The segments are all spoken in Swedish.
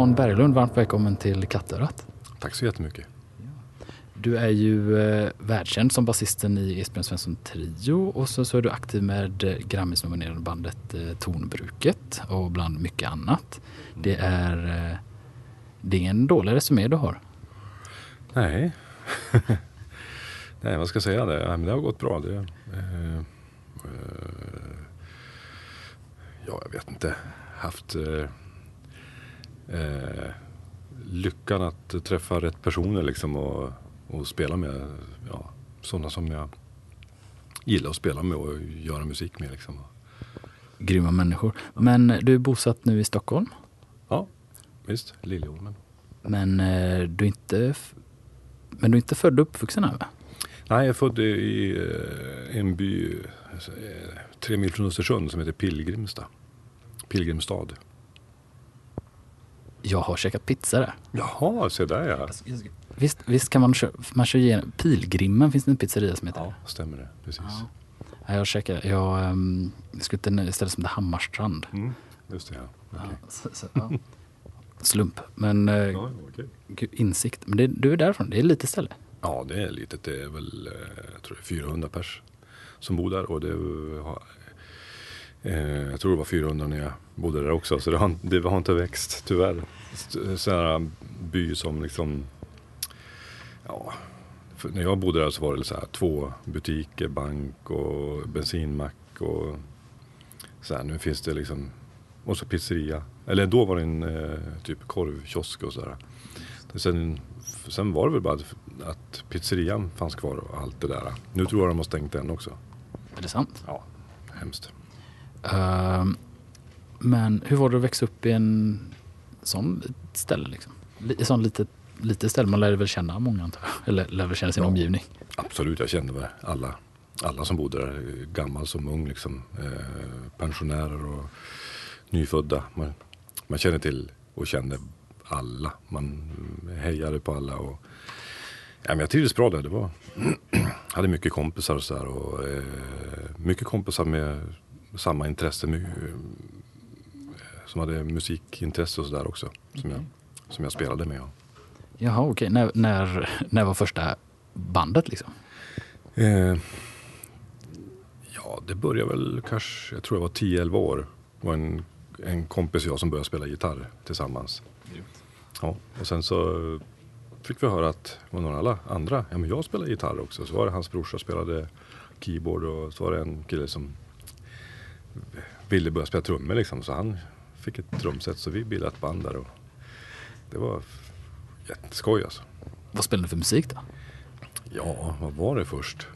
Jan Berglund, varmt välkommen till Kattörat. Tack så jättemycket. Du är ju eh, världskänd som basisten i Esbjörn Svensson Trio och så, så är du aktiv med eh, Grammis-nominerade bandet eh, Tonbruket och bland mycket annat. Det är, eh, det är ingen dålig resumé du har. Nej. Nej, vad ska jag säga? Det, det har gått bra. Det, eh, eh, ja, jag vet inte. Haft eh, lyckan att träffa rätt personer liksom och, och spela med ja, sådana som jag gillar att spela med och göra musik med. Liksom. Grymma människor. Men du är bosatt nu i Stockholm? Ja, visst. Liljeholmen. Men eh, du är inte, men du är inte född och uppvuxen här va? Nej, jag är född i eh, en by eh, tre mil från Östersund som heter Pilgrimstad. Pilgrimstad. Jag har käkat pizza där. Jaha, se där ja. Visst, visst kan man köra, man kör igenom, Pilgrimmen finns det en pizzeria som heter. Ja, stämmer det. Precis. Ja. Ja, jag käkade, jag um, skulle till ett ställe som heter Hammarstrand. Mm, just det, ja. Okej. Ja, så, så, ja. Slump, men uh, Ja, gud, insikt. Men det, du är därifrån, det är ett litet ställe. ja, det är litet. Det är väl eh, jag tror det är 400 pers som bor där. Och det eh, jag tror det var 400 när jag bodde där också. Så det har, det har inte växt tyvärr. Här by som liksom... Ja, när jag bodde där så var det så här två butiker, bank och bensinmack och så här, nu finns det liksom och så pizzeria. Eller då var det en eh, typ korvkiosk och sådär. Sen, sen var det väl bara att, att pizzerian fanns kvar och allt det där. Nu tror jag de har stängt den också. Är det sant? Ja, hemskt. Ehm, men hur var det att växa upp i en sån ställe? Liksom? Li- I sån litet, litet ställe? Man lär väl känna många antar jag. Eller lär väl känna sin Ja. omgivning. Absolut, jag kände väl alla, alla som bodde där. Gammal som ung liksom. Eh, pensionärer och nyfödda. Man, man kände till och kände alla. Man hejade på alla. Och, ja, men jag trivdes bra där. Det var, hade mycket kompisar och sådär. Och, eh, mycket kompisar med samma intresse. Eh, som hade musikintresse och sådär också. Som, jag, som jag spelade med. Jaha, okej. När, när, när var första bandet liksom? Eh, ja, det började väl kanske, jag tror jag var 10-11 år. Det var en, en kompis och jag som började spela gitarr tillsammans. Ja, och sen så fick vi höra att det var några andra, ja men jag spelar gitarr också. Så var det hans brorsa spelade keyboard och så var det en kille som ville börja spela trummor liksom. Så han fick ett trumset så vi bildade ett band där och det var jätteskoj alltså. Vad spelade du för musik då? Ja, vad var det först?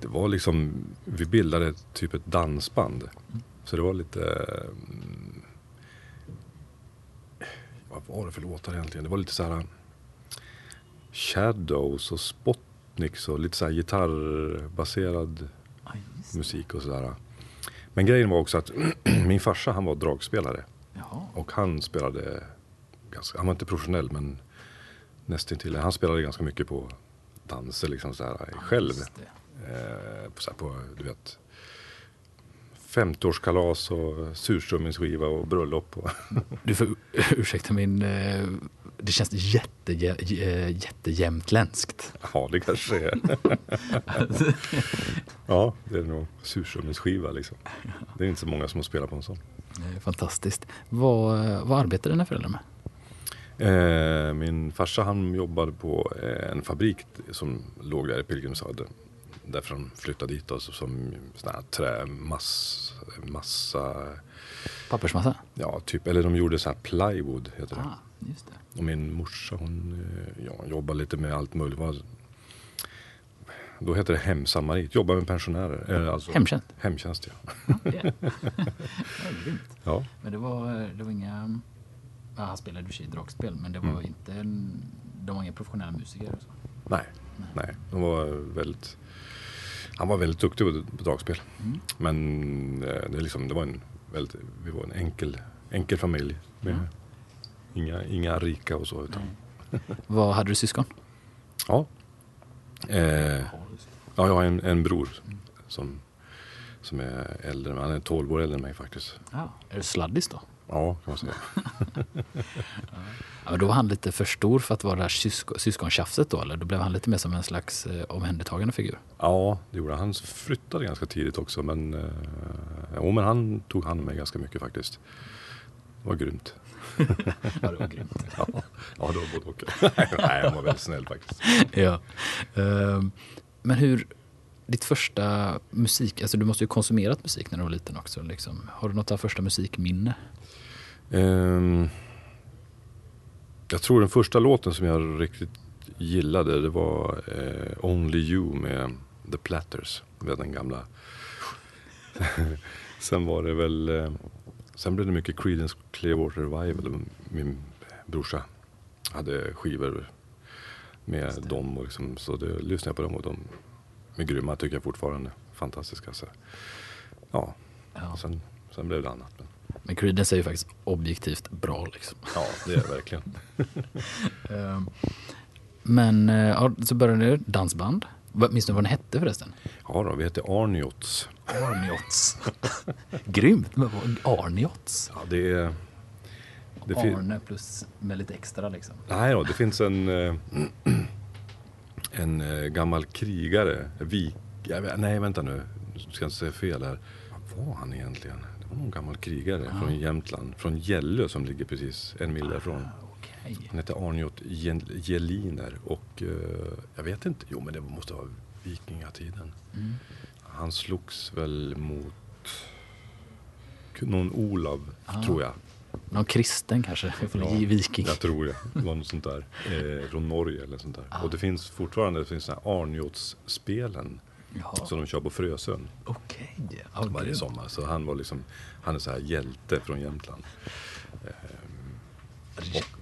Det var liksom, vi bildade typ ett dansband. Så det var lite... mm, Vad var det för låtar egentligen? Det var lite så här Shadows och Spotniks och lite så här gitarrbaserad musik och sådär. Men grejen var också att min farsa han var dragspelare. Jaha. Och han spelade, ganska, han var inte professionell men nästintill. Han spelade ganska mycket på danser liksom så här själv. Eh, på, så här, på, du vet, 50-årskalas och surströmmingsskiva och bröllop. Och Du får ursäkta min... Det känns jätte, jä- jättejämtländskt. ja, det kanske är. ja, det är nog surströmmingsskiva liksom. Det är inte så många som har spelat på en sån. Fantastiskt. Vad, vad arbetar dina föräldrar med? Eh, min farsa han jobbade på eh, en fabrik som låg där i Pilgrimsöden. Därför han flyttade dit då, som sån här trämass, massa, Pappersmassa? ja typ, eller de gjorde så här plywood heter det. Just det. Och min morsa hon eh, ja, jobbar lite med allt möjligt. Då heter det hemsamarit, jobbar med pensionärer. Eh, alltså, Hemtjänst? Hemtjänst ja. Ja, ja, grymt. ja. Men det var, det var inga... Ja, han spelade i dragspel, men det var Mm. inte... De var inga professionella musiker. och Så. Nej, nej. De var väldigt, han var väldigt duktig på, dragspel. Mm. Men eh, det, liksom, det var en väldigt, vi var en enkel, enkel familj. Med Mm. Inga, inga rika och så. Utan, Vad Hade du syskon? ja. Eh, ja, jag har en, en bror som, som är äldre. Han är 12 år äldre än mig faktiskt. Ja. Är du sladdis då? Ja, kan man säga. ja, då var han lite för stor för att vara det här sysko, syskontjafset då eller? Då blev han lite mer som en slags eh, omhändertagande figur? Ja, det gjorde han. Han flyttade ganska tidigt också men, eh, jo, men han tog hand om mig ganska mycket faktiskt. Det var grymt. ja, det var grymt. ja, ja, det var både och. Nej, han var väldigt snäll faktiskt. ja. Um, men hur, ditt första musik, alltså du måste ju konsumerat musik när du var liten också. Liksom. Har du något av första musikminne? Um, jag tror den första låten som jag riktigt gillade det var eh, Only You med The Platters. Med den gamla. sen var det väl, eh, sen blev det mycket Creedence Clearwater Revival. Min brorsa hade skivor med dem och liksom, så det, lyssnade jag på dem och de är grymma tycker jag fortfarande. Fantastiska. Så. Ja, ja. Sen, sen blev det annat. Men... Men Creedence är ju faktiskt objektivt bra liksom. Ja, det är det verkligen. Ehm, men eh, ja, så började du dansband. Minns du vad den hette förresten? Ja då, vi hette Arniots. Arniots. Grymt! Men Arniots? Ja, det är... Det Arne plus med lite extra liksom. Nej då, det finns en, eh, en eh, gammal krigare, vik, nej vänta nu, ska jag inte säga fel här. Vad var han egentligen? Det var någon gammal krigare ah. från Jämtland, från Gällö som ligger precis en mil därifrån. Ah, okay. Han hette Arnjot Geliner och uh, jag vet inte, jo men det måste vara vikingatiden. Mm. Han slogs väl mot någon Olav, ah. tror jag. Någon kristen kanske? Ja, viking? Jag tror det. Det var något sånt där. Eh, från Norge eller sånt där. Ah. Och det finns fortfarande det finns Arnjots-spelen. Som de kör på Frösön. Okej. Okay. Oh, varje gud. sommar. Så han var liksom, han är så här hjälte från Jämtland. Eh, och,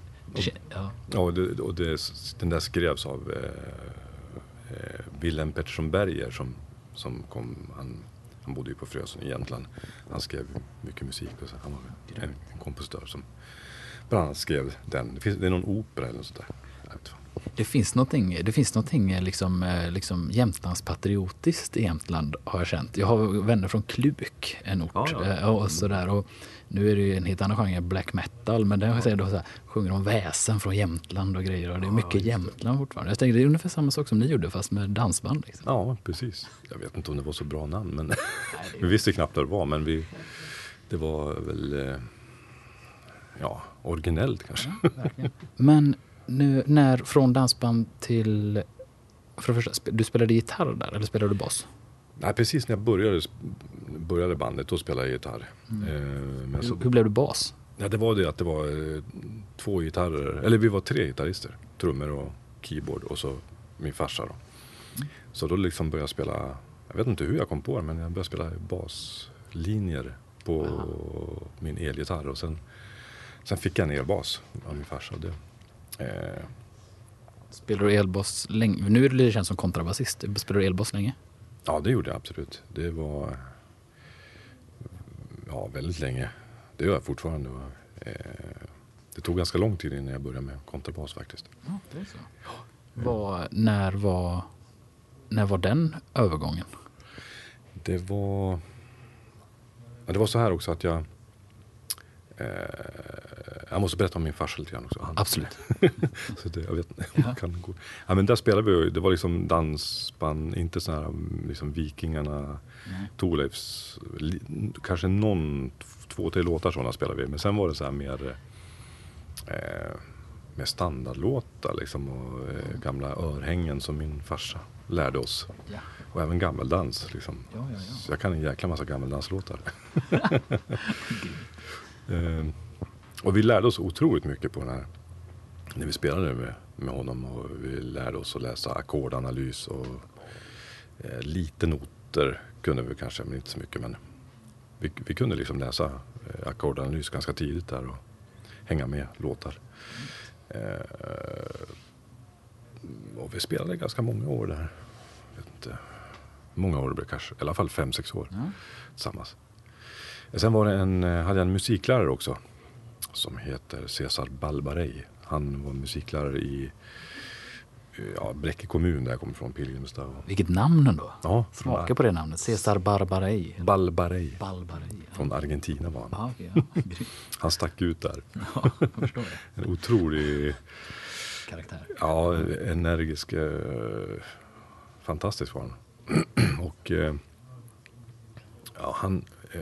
ja. och, det, och det, den där skrevs av eh, eh, Wilhelm Pettersson Berger som, som kom, han han bodde ju på Frösön i Jämtland. Han skrev mycket musik och så. Han var en, en kompositör som bland annat skrev den. Det, finns, det är någon opera eller något sånt där. Det finns någonting, det finns någonting liksom, eh, liksom Jämtlandspatriotiskt i Jämtland har jag känt. Jag har vänner från Kluk, en ort. Ja, ja. Eh, och sådär. Och nu är det ju en helt annan genre, black metal. Men där ja. då så här, sjunger om väsen från Jämtland och grejer. Och det är mycket ja, Jämtland fortfarande. Jag tänkte det är ungefär samma sak som ni gjorde fast med dansband. Liksom. Ja, precis. Jag vet inte om det var så bra namn. Men vi visste knappt vad det var. Men vi, det var väl eh, ja, originellt kanske. men nu, när från dansband till... För det första, du spelade gitarr där eller spelade du bas? Nej, precis när jag började, började bandet då spelade jag gitarr. Mm. Eh, hur, så, hur, blev du bas? Ja, det var det att det var eh, två gitarrer, eller vi var tre gitarrister. Trummor och keyboard och så min farsa då. Mm. Så då liksom började jag spela, jag vet inte hur jag kom på det men jag började spela baslinjer på Aha. min elgitarr och sen, sen fick jag en elbas av min farsa. Det. Spelar du elbas länge? Nu är det känns som kontrabasist. Spelar du elbas länge? Ja, det gjorde jag absolut. Det var ja, väldigt länge. Det gör jag fortfarande. Eh, det tog ganska lång tid innan jag började med kontrabas faktiskt. Ja, det är så. Var, när, var, när var den övergången? Det var... Ja, det var så här också att jag... Eh, jag måste berätta om min farsa lite grann också. Han. Absolut. så det, jag vet ja. kan gå. Ja, men där spelade vi, det var liksom dansband, inte sådana här liksom Vikingarna, Thorleifs, kanske någon, två, tre låtar sådana spelade vi. Men sen var det så här mer eh, med standardlåtar liksom och eh, gamla örhängen som min farsa lärde oss. Ja. Och även gammeldans. Liksom. Ja, ja, jag kan en jäkla massa gammeldanslåtar. eh, och vi lärde oss otroligt mycket på den här, när vi spelade med, med honom. Och vi lärde oss att läsa ackordanalys och eh, lite noter kunde vi kanske, men inte så mycket. Men vi, vi kunde liksom läsa eh, ackordanalys ganska tidigt där och hänga med låtar. Eh, och vi spelade ganska många år där. Jag vet inte, många år, det kanske, i alla fall fem, sex år mm. tillsammans. Sen var det en, eh, hade jag en musiklärare också som heter Cesar Balbarey. Han var musiklärare i ja, Bräcke kommun där jag kommer från, Pilgrimstad. Vilket namn ändå. Ja, Smaka på det namnet. Cesar Barbarei. Balbarei. Balbarei. Ja. Från Argentina var han. Ja, okej, ja. Han stack ut där. Ja. En otrolig, Karaktär. ja, energisk, eh, fantastisk var han. Och eh, ja, han, eh,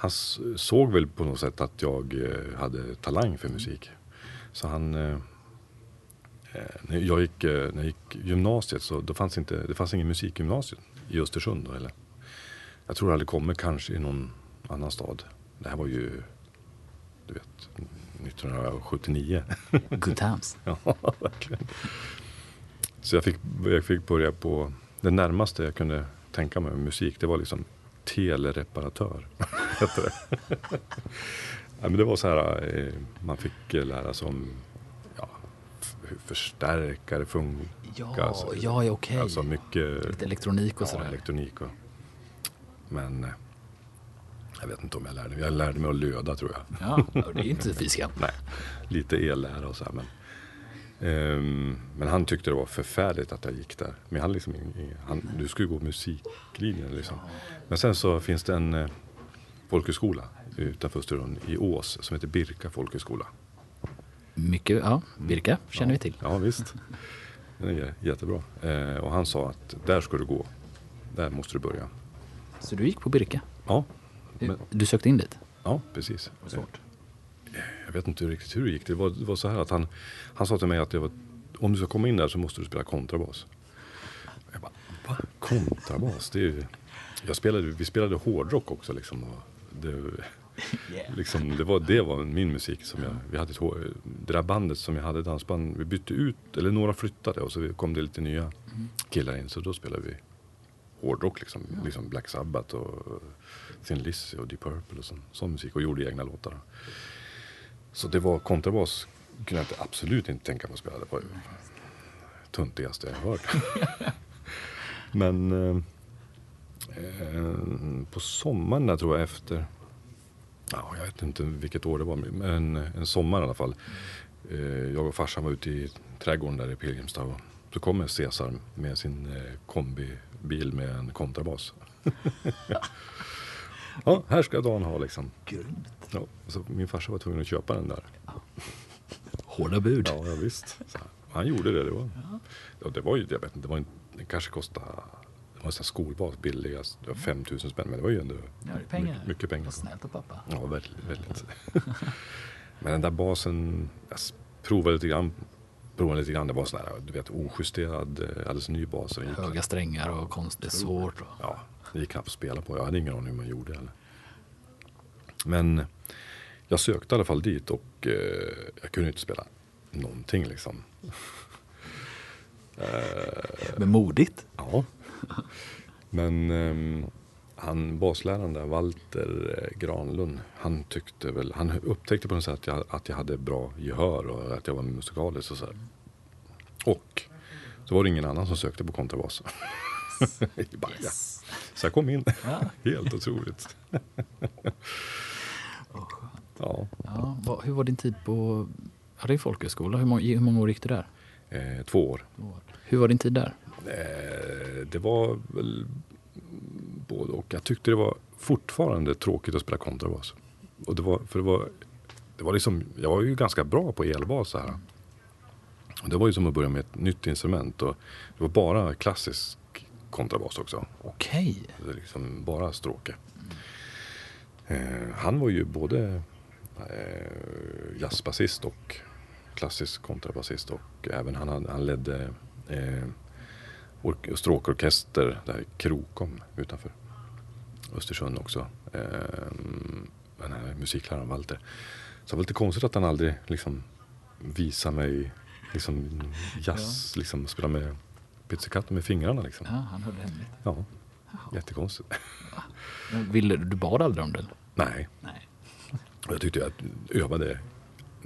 han såg väl på något sätt att jag eh, hade talang för musik. Så han, eh, eh, när jag gick, när jag gick gymnasiet så då fanns inte, det fanns ingen musikgymnasium i Östersund då eller. Jag tror det hade kommit kanske i någon annan stad. Det här var ju, du vet, 1979. Good times. Ja, verkligen. Så jag fick, jag fick börja på, det närmaste jag kunde tänka mig med musik, det var liksom telereparatör. Hette det. ja, men det var så här, eh, man fick lära sig om ja, hur förstärkare funkar. Ja, Alltså, ja, ja okej. Alltså mycket Lite elektronik och ja, sådär. elektronik. Och, men eh, jag vet inte om jag lärde mig. Jag lärde mig att löda tror jag. Ja, det är inte fy skam. Nej, lite ellära och så här. Men, ehm, men han tyckte det var förfärligt att jag gick där. Men han liksom, han, du ju gå musiklinjen liksom. Men sen så finns det en eh, folkhögskola utanför Östersund i Ås som heter Birka folkhögskola. Mycket, ja. Birka känner vi till. Ja visst. Den är jättebra. Eh, och han sa att där ska du gå. Där måste du börja. Så du gick på Birka? Ja, Men- Du sökte in dit? ja precis. Vad svårt. Jag vet inte riktigt hur det gick. Det var, det var så här att han, han sa till mig att var, om du ska komma in där så måste du spela kontrabas. Jag bara, va? Kontrabas? Det är ju, jag spelade, vi spelade hårdrock också liksom. Och det, liksom det, var, det var min musik som jag, vi hade ett, det där bandet som jag hade, dansband, vi bytte ut, eller några flyttade och så kom det lite nya killar in. Så då spelade vi hårdrock liksom, liksom Black Sabbath och Thin Lizzy och Deep Purple och sån, sån musik och gjorde egna låtar. Så det var kontrabas kunde jag inte, absolut inte tänka mig att spela. Det var ju töntigaste jag hört. Men eh, på sommaren där tror jag efter, ja, jag vet inte vilket år det var, men en sommar i alla fall. Eh, jag och farsan var ute i trädgården där i Pilgrimstad och så kommer Cesar med sin eh, kombibil med en kontrabas. ja, här ska Dan ha liksom. Grymt. Ja, så min farsa var tvungen att köpa den där. Hårda bud. Ja, ja visst. Så han gjorde det. Det var, ja, det var ju, jag vet inte, det, var en, det kanske kostade, sån här skolbas billigast, det var 5000 spänn, men det var ju ändå Ja, det pengar. mycket, mycket pengar. Vad snällt av pappa. Ja, väldigt. väldigt. men den där basen, jag provade lite grann, provade lite grann, det var sån här, du vet, ojusterad, eh, alldeles ny bas. Så Höga strängar och konst. Det är svårt. Och... ja, det gick knappt att spela på, jag hade ingen aning hur man gjorde heller. Men jag sökte i alla fall dit och eh, jag kunde inte spela någonting liksom. Men modigt. Ja. Men ehm, han, basläraren där, Walter eh, Granlund, han tyckte väl, han upptäckte på något sätt att jag, att jag hade bra gehör och att jag var musikalisk och så här. Och så var det ingen annan som sökte på kontrabas. Ja. Så jag kom in. Ja. Helt otroligt. Ja, Ja, vad, hur var din tid på ja, det är folkhögskola? Hur många, hur många år gick du där? eh, två år. Hur var din tid där? Eh, det var väl både och. Jag tyckte det var fortfarande tråkigt att spela kontrabas. Och det var, för det var, det var liksom, jag var ju ganska bra på elbas så här. Och det var ju som att börja med ett nytt instrument. Och det var bara klassisk kontrabas också. Okej. Det är liksom bara stråke. Eh, han var ju både eh, jazzbasist och klassisk kontrabasist och även han, han ledde eh, stråkorkester där i Krokom utanför Östersund också. Eh, den här musikläraren Walter. Så det var lite konstigt att han aldrig liksom visade mig liksom jazz, liksom spela med pizzicato med fingrarna liksom. Ja, han höll det hemligt. Ja, jättekonstigt. Men Ville, du bad aldrig om det? Nej, Nej. jag tyckte jag övade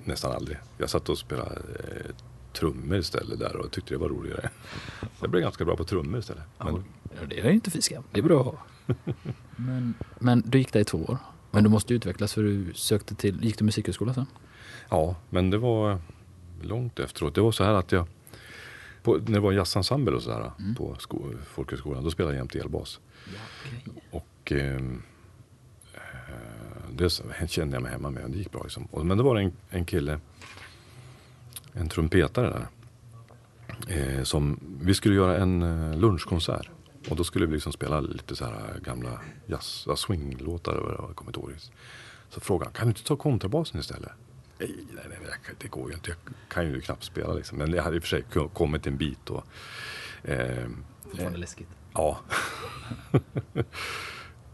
nästan aldrig. Jag satt och spelade eh, trummor istället där och tyckte det var roligare. Jag blev ganska bra på trummor istället. Men, Ja, det är inte fy skam. Det är bra att ha. Men, men du gick där i två år. Men du måste utvecklas för du sökte till, gick du musikhögskola sen? ja, men det var långt efteråt. Det var så här att jag på, när det var jazzensemble och sådär mm. på sko, folkhögskolan, då spelade jag jämt elbas. Ja, okay. Och ehm, eh, det kände jag mig hemma med, det gick bra liksom. Och, men det var en, en kille, en trumpetare där. Eh, som, vi skulle göra en eh, lunchkonsert. Och då skulle vi liksom spela lite så här gamla jazz, swinglåtar. Jag kommer inte ihåg. Så frågade han, kan du inte ta kontrabasen istället? Nej, nej, nej, det går ju inte. Jag kan ju knappt spela liksom. Men jag hade i och för sig kommit en bit. Och, eh, Fortfarande läskigt. Ja.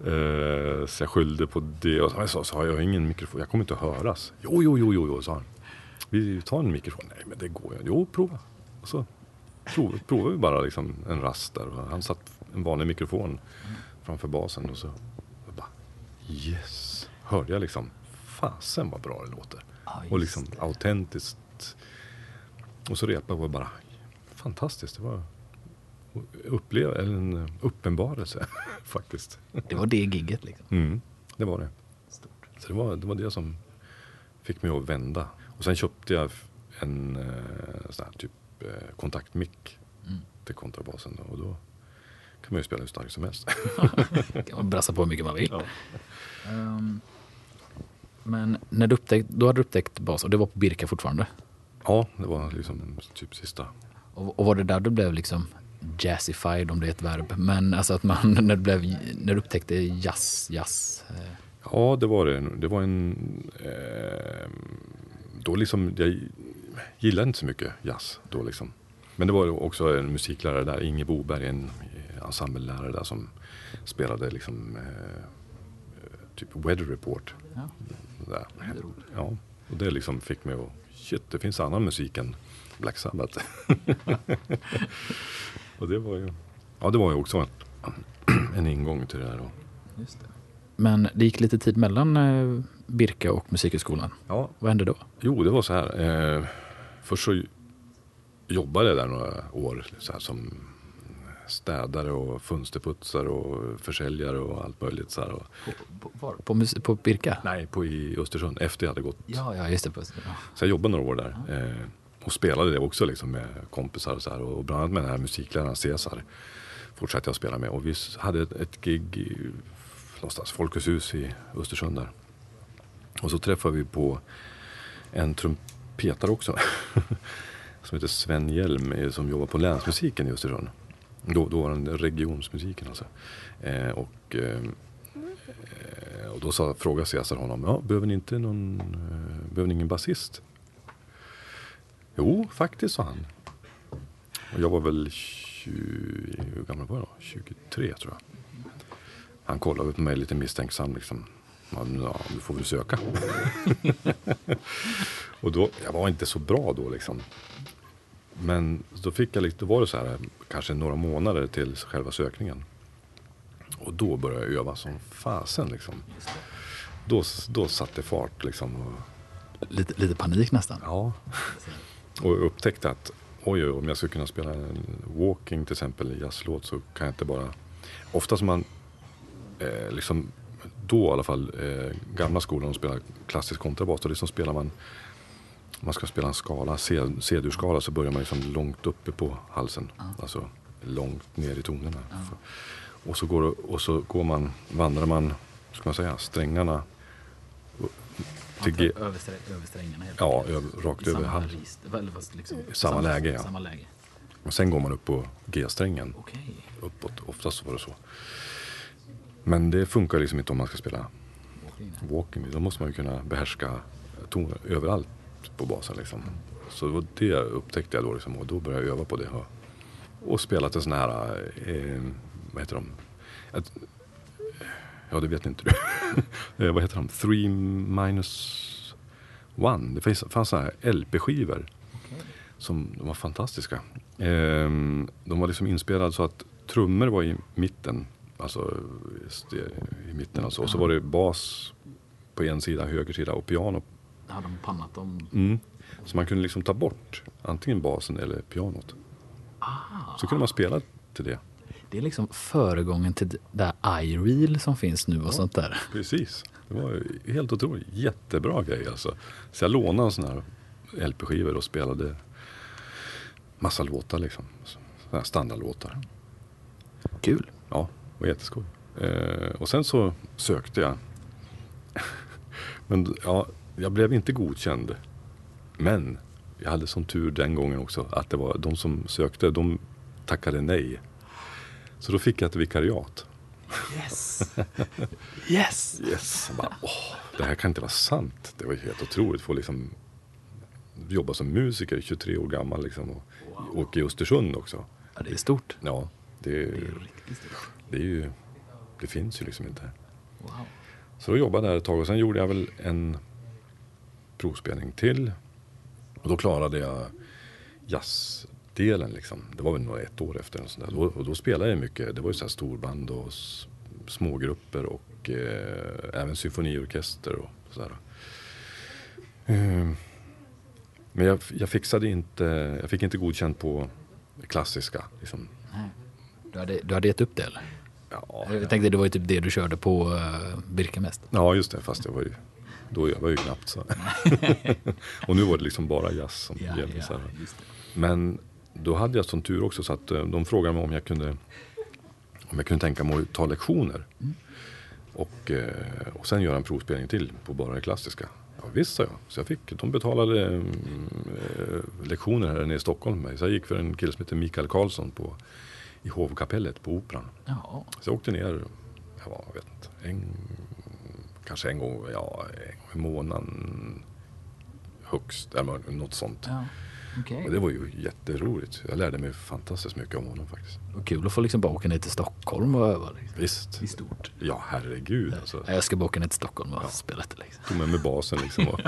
eh, så jag skyllde på det. Och så sa jag, har ingen mikrofon. Jag kommer inte att höras. Jo, jo, jo, jo, jo sa han. Vi tar en mikrofon. Nej, men det går ju. Jo, prova. Och så prov, provade vi bara liksom en rast där. Han satt en vanlig mikrofon framför basen. Och så och bara yes. Hörde jag liksom. Fasen vad bra det låter. Ah, och liksom det. autentiskt. Och så repade vi bara fantastiskt. Det var uppleva, eller en uppenbarelse faktiskt. Det var det gigget liksom? Mm, det var det. Stort. Så det var, det var det som fick mig att vända. Och sen köpte jag en eh, sån här typ eh, kontaktmick mm. till kontrabasen. Och då kan man ju spela hur starkt som helst. kan man brassa på hur mycket man vill. Ja. Um, men när du upptäckte, då hade du upptäckt bas och det var på Birka fortfarande? Ja, det var liksom typ sista. Och, och var det där du blev liksom jazzified om det är ett verb. Men alltså att man, när du, blev, när du upptäckte jazz, jazz. Eh. Ja, det var det. Det var en... Eh, då liksom, jag gillade inte så mycket jazz då liksom. Men det var också en musiklärare där, Inge Boberg, en ensemblelärare där som spelade liksom eh, typ Weather Report. Ja. Där. Ja, och det liksom fick mig att, shit, det finns annan musik än Black Sabbath. och det var ju, ja det var ju också en, en ingång till det där. Just det. Men det gick lite tid mellan eh, Birka och Musikhögskolan. Ja. Vad hände då? Jo, det var så här. Eh, först så jobbade jag där några år så här, som städare och fönsterputsare och försäljare och allt möjligt. Så här, och... På, på, på, på, Birka? Nej, på i Östersund efter jag hade gått. Ja, ja just det. På. Så jag jobbade några år där. Ja. Eh, och spelade det också liksom med kompisar och så här. Och bland annat med den här musikläraren Cesar fortsatte jag spela med. Och vi hade ett, ett gig i, någonstans, Folkets hus i Östersund där. Och så träffade vi på en trumpetare också. som heter Sven Hjelm eh, som jobbar på Länsmusiken i Östersund. Då, då var den regionsmusiken alltså. Eh, och, eh, och då sa, frågade Cesar honom, ja, behöver ni inte någon, eh, behöver ni ingen basist? Jo, faktiskt sa han. Och jag var väl 20, hur gammal var jag då? 23 tror jag. Han kollade på mig lite misstänksam liksom. Ja, du får väl söka. och då, jag var inte så bra då liksom. Men då fick jag då var det så här kanske några månader till själva sökningen. Och då började jag öva som fasen liksom. Då, då satte fart liksom. Och, lite, lite panik nästan? Ja. Och upptäckte att oj, oj, om jag skulle kunna spela en walking till exempel, jazzlåt så kan jag inte bara... Ofta som man, eh, liksom, då i alla fall, eh, gamla skolan spelar klassisk kontrabas. Och liksom spelar man, man ska spela en skala, C-dur-skala, så börjar man liksom långt uppe på halsen. Ja. Alltså långt ner i tonerna. Ja. Och, så går, och så går man, vandrar man, ska man säga, strängarna till G. Över, strängarna helt Ja, över, rakt över halsen. Liksom, samma, samma, läge, ja. Samma läge. Och sen går man upp på G-strängen. Okay. Uppåt, oftast var det så. Men det funkar liksom inte om man ska spela walking. Då måste man ju kunna behärska toner överallt på basen liksom. Så det upptäckte jag då liksom, och då började jag öva på det. Och, spelat en sån här, eh, vad heter de? Ett, Ja, det vet inte du. Eh, vad heter de? Three minus one. Det fanns, fanns sådana här LP-skivor. Okay. Som de var fantastiska. Eh, de var liksom inspelade så att trummor var i mitten. Alltså i mitten alltså. Och så var det bas på en sida, höger sida och piano. Hade de pannat dem? Mm. Så man kunde liksom ta bort antingen basen eller pianot. Ah. Så kunde man spela till det. Det är liksom föregången till det där iReal som finns nu och ja, sånt där. Precis. Det var helt otroligt. Jättebra grej alltså. Så jag lånade en sån här LP-skivor och spelade massa låtar liksom. Sådana standardlåtar. Kul. Ja, var jätteskoj. Eh, och sen så sökte jag. Men ja, jag blev inte godkänd. Men jag hade sån tur den gången också att det var de som sökte, de tackade nej. Så då fick jag ett vikariat. Yes. yes. Yes. Bara, åh, det här kan inte vara sant. Det var helt otroligt. Få liksom jobba som musiker, 23 år gammal liksom. Och, wow. och i Östersund också. Ja, det är stort. Ja, det, det är riktigt stort. Det, är ju, det finns ju liksom inte. Wow. Så då jobbade jag där ett tag och sen gjorde jag väl en provspelning till. Och då klarade jag jazzdelen liksom. Det var väl några ett år efter. Och, sånt och då spelade jag mycket. Det var ju så här storband och smågrupper och eh, även symfoniorkester och sådär. Eh, men jag, jag, fixade inte, jag fick inte godkänt på klassiska. Liksom. Du, hade, du hade gett upp det eller? Ja, jag tänkte det var ju typ det du körde på uh, Birka mest. Ja just det, fast jag var ju, då jag var ju knappt så. och nu var det liksom bara jazz som ja, gällde. Ja, Men då hade jag sån tur också så att eh, de frågade mig om jag kunde, om jag kunde tänka mig att ta lektioner. Mm. Och, eh, och sen göra en provspelning till på bara det klassiska. Ja, visst sa jag. Så jag fick, de betalade eh, lektioner här nere i Stockholm med mig. Så jag gick för en kille som heter Mikael Karlsson på, i hovkapellet på Operan. Jaha. Så jag åkte ner, ja, jag vet inte, en, kanske en gång, ja, en gång i månaden högst, eller något sånt. Ja. Okay. Och det var ju jätteroligt. Jag lärde mig fantastiskt mycket om honom faktiskt. Och kul att få liksom bara åka ner till Stockholm och öva. Liksom. Visst. I stort. Ja, herregud. Alltså. Jag ska bara åka ner till Stockholm och ja. spela lite. Liksom. Tog med mig basen liksom. Och,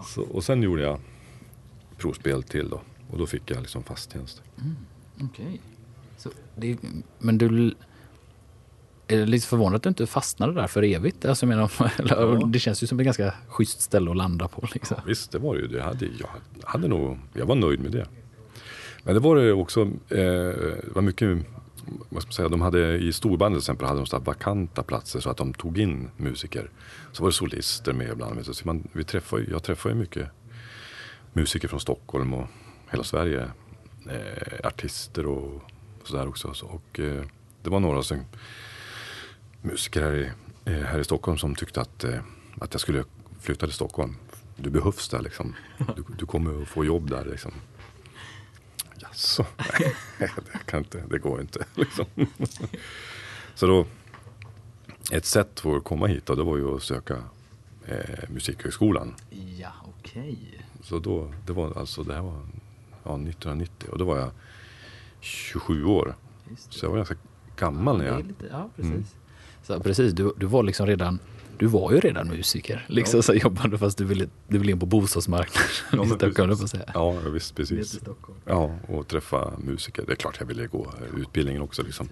Så, och sen gjorde jag provspel till då. Och då fick jag liksom fast tjänst. Mm, Okej. Okay. Men du är det lite förvånande att du inte fastnade där för evigt? Alltså, menar, ja. Det känns ju som ett ganska schysst ställe att landa på. Liksom. Ja, visst, det var det ju. Det hade, jag, hade nog, jag var nöjd med det. Men det var det också, eh, det var mycket, vad ska man säga, de hade i storbandet till exempel hade de så vakanta platser så att de tog in musiker. Så var det solister med ibland. Så man, vi träffade, jag träffade ju mycket musiker från Stockholm och hela Sverige. Eh, artister och, och sådär också. Så, och, eh, det var några som musiker här i, eh, här i Stockholm som tyckte att, eh, att jag skulle flytta till Stockholm. Du behövs där liksom. Du, du kommer att få jobb där liksom. Jaså? Nej, det, kan inte, det går inte. Liksom. Så då, ett sätt för att komma hit då, det var ju att söka eh, Musikhögskolan. Ja, okej. Okay. Så då, det var alltså, det här var ja, 1990 och då var jag 27 år. Så jag var ganska gammal när jag... Lite, ja, precis. Mm. Så, precis, du, du var liksom redan du var ju redan musiker, liksom ja. så jobbade fast du ville, du ville in på bostadsmarknaden ja, i Stockholm. På säga. Ja, visst, precis. Ja, och träffa musiker. Det är klart jag ville gå utbildningen också. Liksom.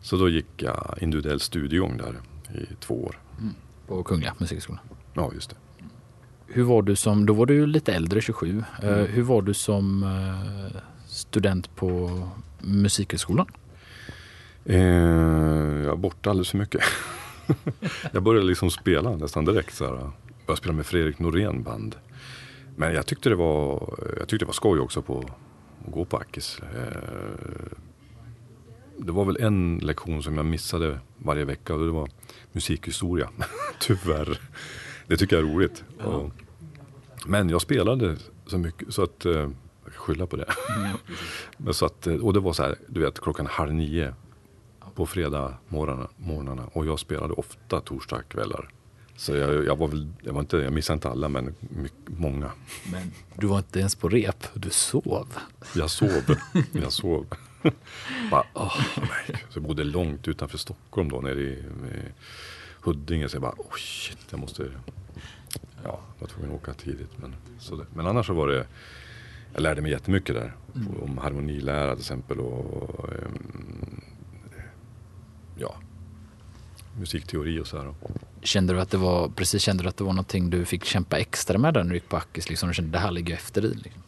Så då gick jag individuell studiegång där i två år. Mm. På Kungliga Musikskolan? Ja, just det. Hur var du som, då var du lite äldre, 27. Eh, mm. hur var du som eh, student på Musikhögskolan? Eh, jag var borta alldeles för mycket. jag började liksom spela nästan direkt. Så här. Jag spelade med Fredrik Norén band. Men jag tyckte det var, jag tyckte det var skoj också på att gå på Ackis. Eh, det var väl en lektion som jag missade varje vecka och det var musikhistoria. Tyvärr. Det tycker jag är roligt. Ja. Och, men jag spelade så mycket så att eh, jag kan skylla på det. Mm. Men så att, och det var så här, du vet klockan halv nio på fredag morgnarna, och jag spelade ofta torsdagskvällar. Så jag, jag, var väl, jag, var inte, jag missade inte alla men mycket, många. Men du var inte ens på rep, du sov. Jag sov, jag sov. Bara, oh. Så jag bodde långt utanför Stockholm då nere i Huddinge. Så jag bara, oh shit, jag måste... Ja, var tvungen att åka tidigt. Men, så det. men annars så var det, jag lärde mig jättemycket där. Mm. Om harmonilära till exempel och um, ja, musikteori och så här. Kände du att det var, precis kände du att det var någonting du fick kämpa extra med när du gick på Ackis? Liksom, du kände det här ligger efter i? Liksom?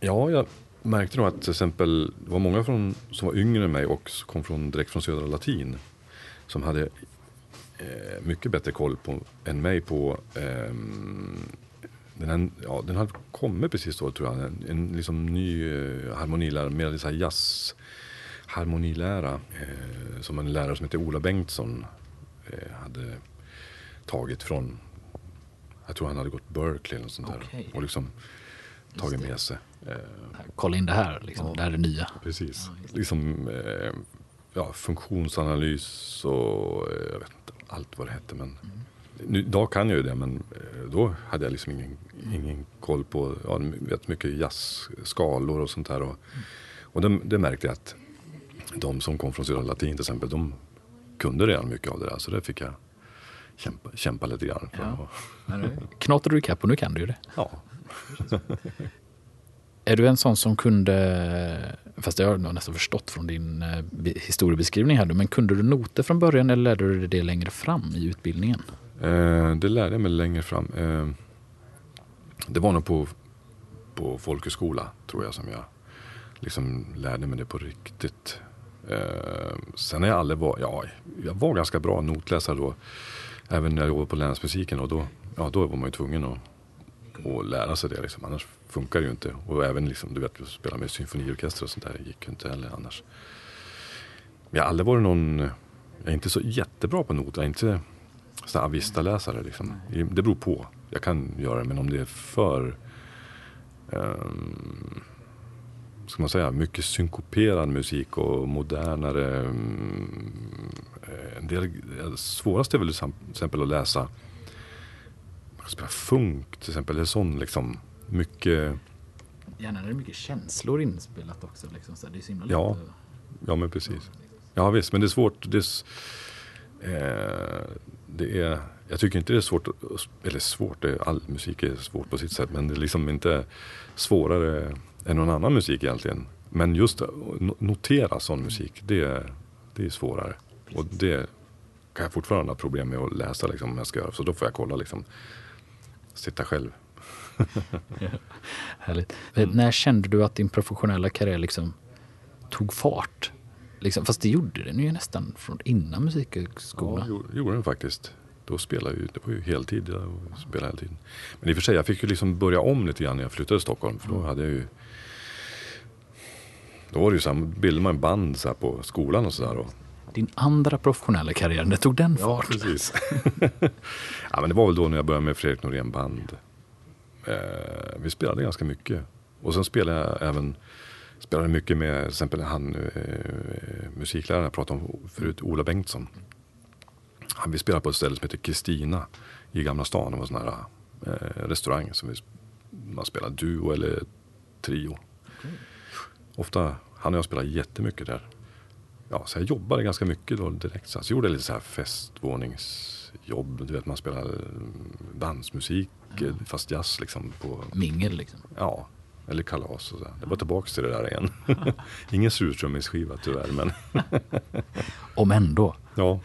Ja, jag märkte nog att till exempel det var många från, som var yngre än mig och kom från, direkt från Södra Latin. Som hade eh, mycket bättre koll på, än mig på eh, den, här, ja, den hade kommit precis då tror jag. En, en liksom ny eh, harmonilära, mer så här jazz harmonilära. Eh, som en lärare som heter Ola Bengtsson eh, hade tagit från, jag tror han hade gått Berkeley eller något sånt där. Och liksom tagit med sig. Eh, Kolla in det här, liksom. Ja. det här är det nya. Precis. Ja, liksom eh, ja, funktionsanalys och jag vet allt vad det hette. Men Mm. nu, idag kan jag ju det men eh, då hade jag liksom ingen, ingen koll på ja, vet mycket jazzskalor och sånt där. Och, och det, det märkte jag att de som kom från Södra Latin till exempel, de kunde redan mycket av det där. Så det fick jag kämpa, kämpa lite grann för. Ja. Knatade du ikapp och nu kan du ju det. Ja. Är du en sån som kunde, fast det har jag nästan förstått från din eh, historiebeskrivning här, men kunde du noter från början eller lärde du dig det längre fram i utbildningen? Eh, det lärde jag mig längre fram. Eh, det var nog på, på folkhögskola tror jag som jag liksom lärde mig det på riktigt. Eh, sen har jag aldrig varit, ja, jag var ganska bra notläsare då. Även när jag jobbade på länsmusiken och då, ja, då var man ju tvungen att, att lära sig det liksom. Annars funkar ju inte. Och även liksom, du vet, att spela med symfoniorkester och sånt där gick ju inte heller annars. Men jag har aldrig varit någon, jag är inte så jättebra på noter. Jag är inte sån avista-läsare liksom. Det beror på. Jag kan göra det men om det är för um, ska man säga, mycket synkoperad musik och modernare. Um, en del, det svåraste är väl till exempel att läsa man kan spela funk till exempel. Eller sån liksom. Mycket, Gärna när det är mycket känslor inspelat också. Liksom, så det är så himla Ja. lätt att- ja men precis. Ja visst, men det är svårt. Det är, eh, det är, jag tycker inte det är svårt, eller svårt, all musik är svårt på sitt sätt. Men det är liksom inte svårare än någon annan musik egentligen. Men just att no- notera sån musik, det, är- det är svårare. Och det kan jag fortfarande ha problem med att läsa liksom, om jag ska göra. Så då får jag kolla liksom. Sitta själv. Härligt. Eh, När kände du att din professionella karriär liksom tog fart? Liksom, fast det gjorde den ju nästan från innan Ja, musikhögskolan. jo- gjorde den faktiskt. Då spelade jag ju, det var ju heltid, jag spelade hela tiden. Men i och för sig, jag fick ju liksom börja om lite grann när jag flyttade till Stockholm. För då hade jag ju... Då var det ju så här, bildade man band så på skolan och sådär. Din andra professionella karriär, när tog den fart? precis. ja, men det var väl då när jag började med Fredrik Norén band. Eh, vi spelade ganska mycket. Och sen spelade jag även spelade mycket med till exempel han eh, musikläraren jag pratade om förut, Ola Bengtsson. Han, vi spelade på ett ställe som heter Kristina i Gamla stan. Det var en sån här eh, restaurang som vi, man spelade duo eller trio. Ofta, han och jag spelade jättemycket där. Ja, så jag jobbade ganska mycket då direkt. Så jag gjorde lite så här festvåningsjobb. Du vet, man spelar eh, dansmusik, eh, fast jazz liksom. På, Mingel liksom. ja, eller kalas och så. Det var tillbaks till det där igen. Ingen surströmmingsskiva tyvärr, men Om ändå. ja.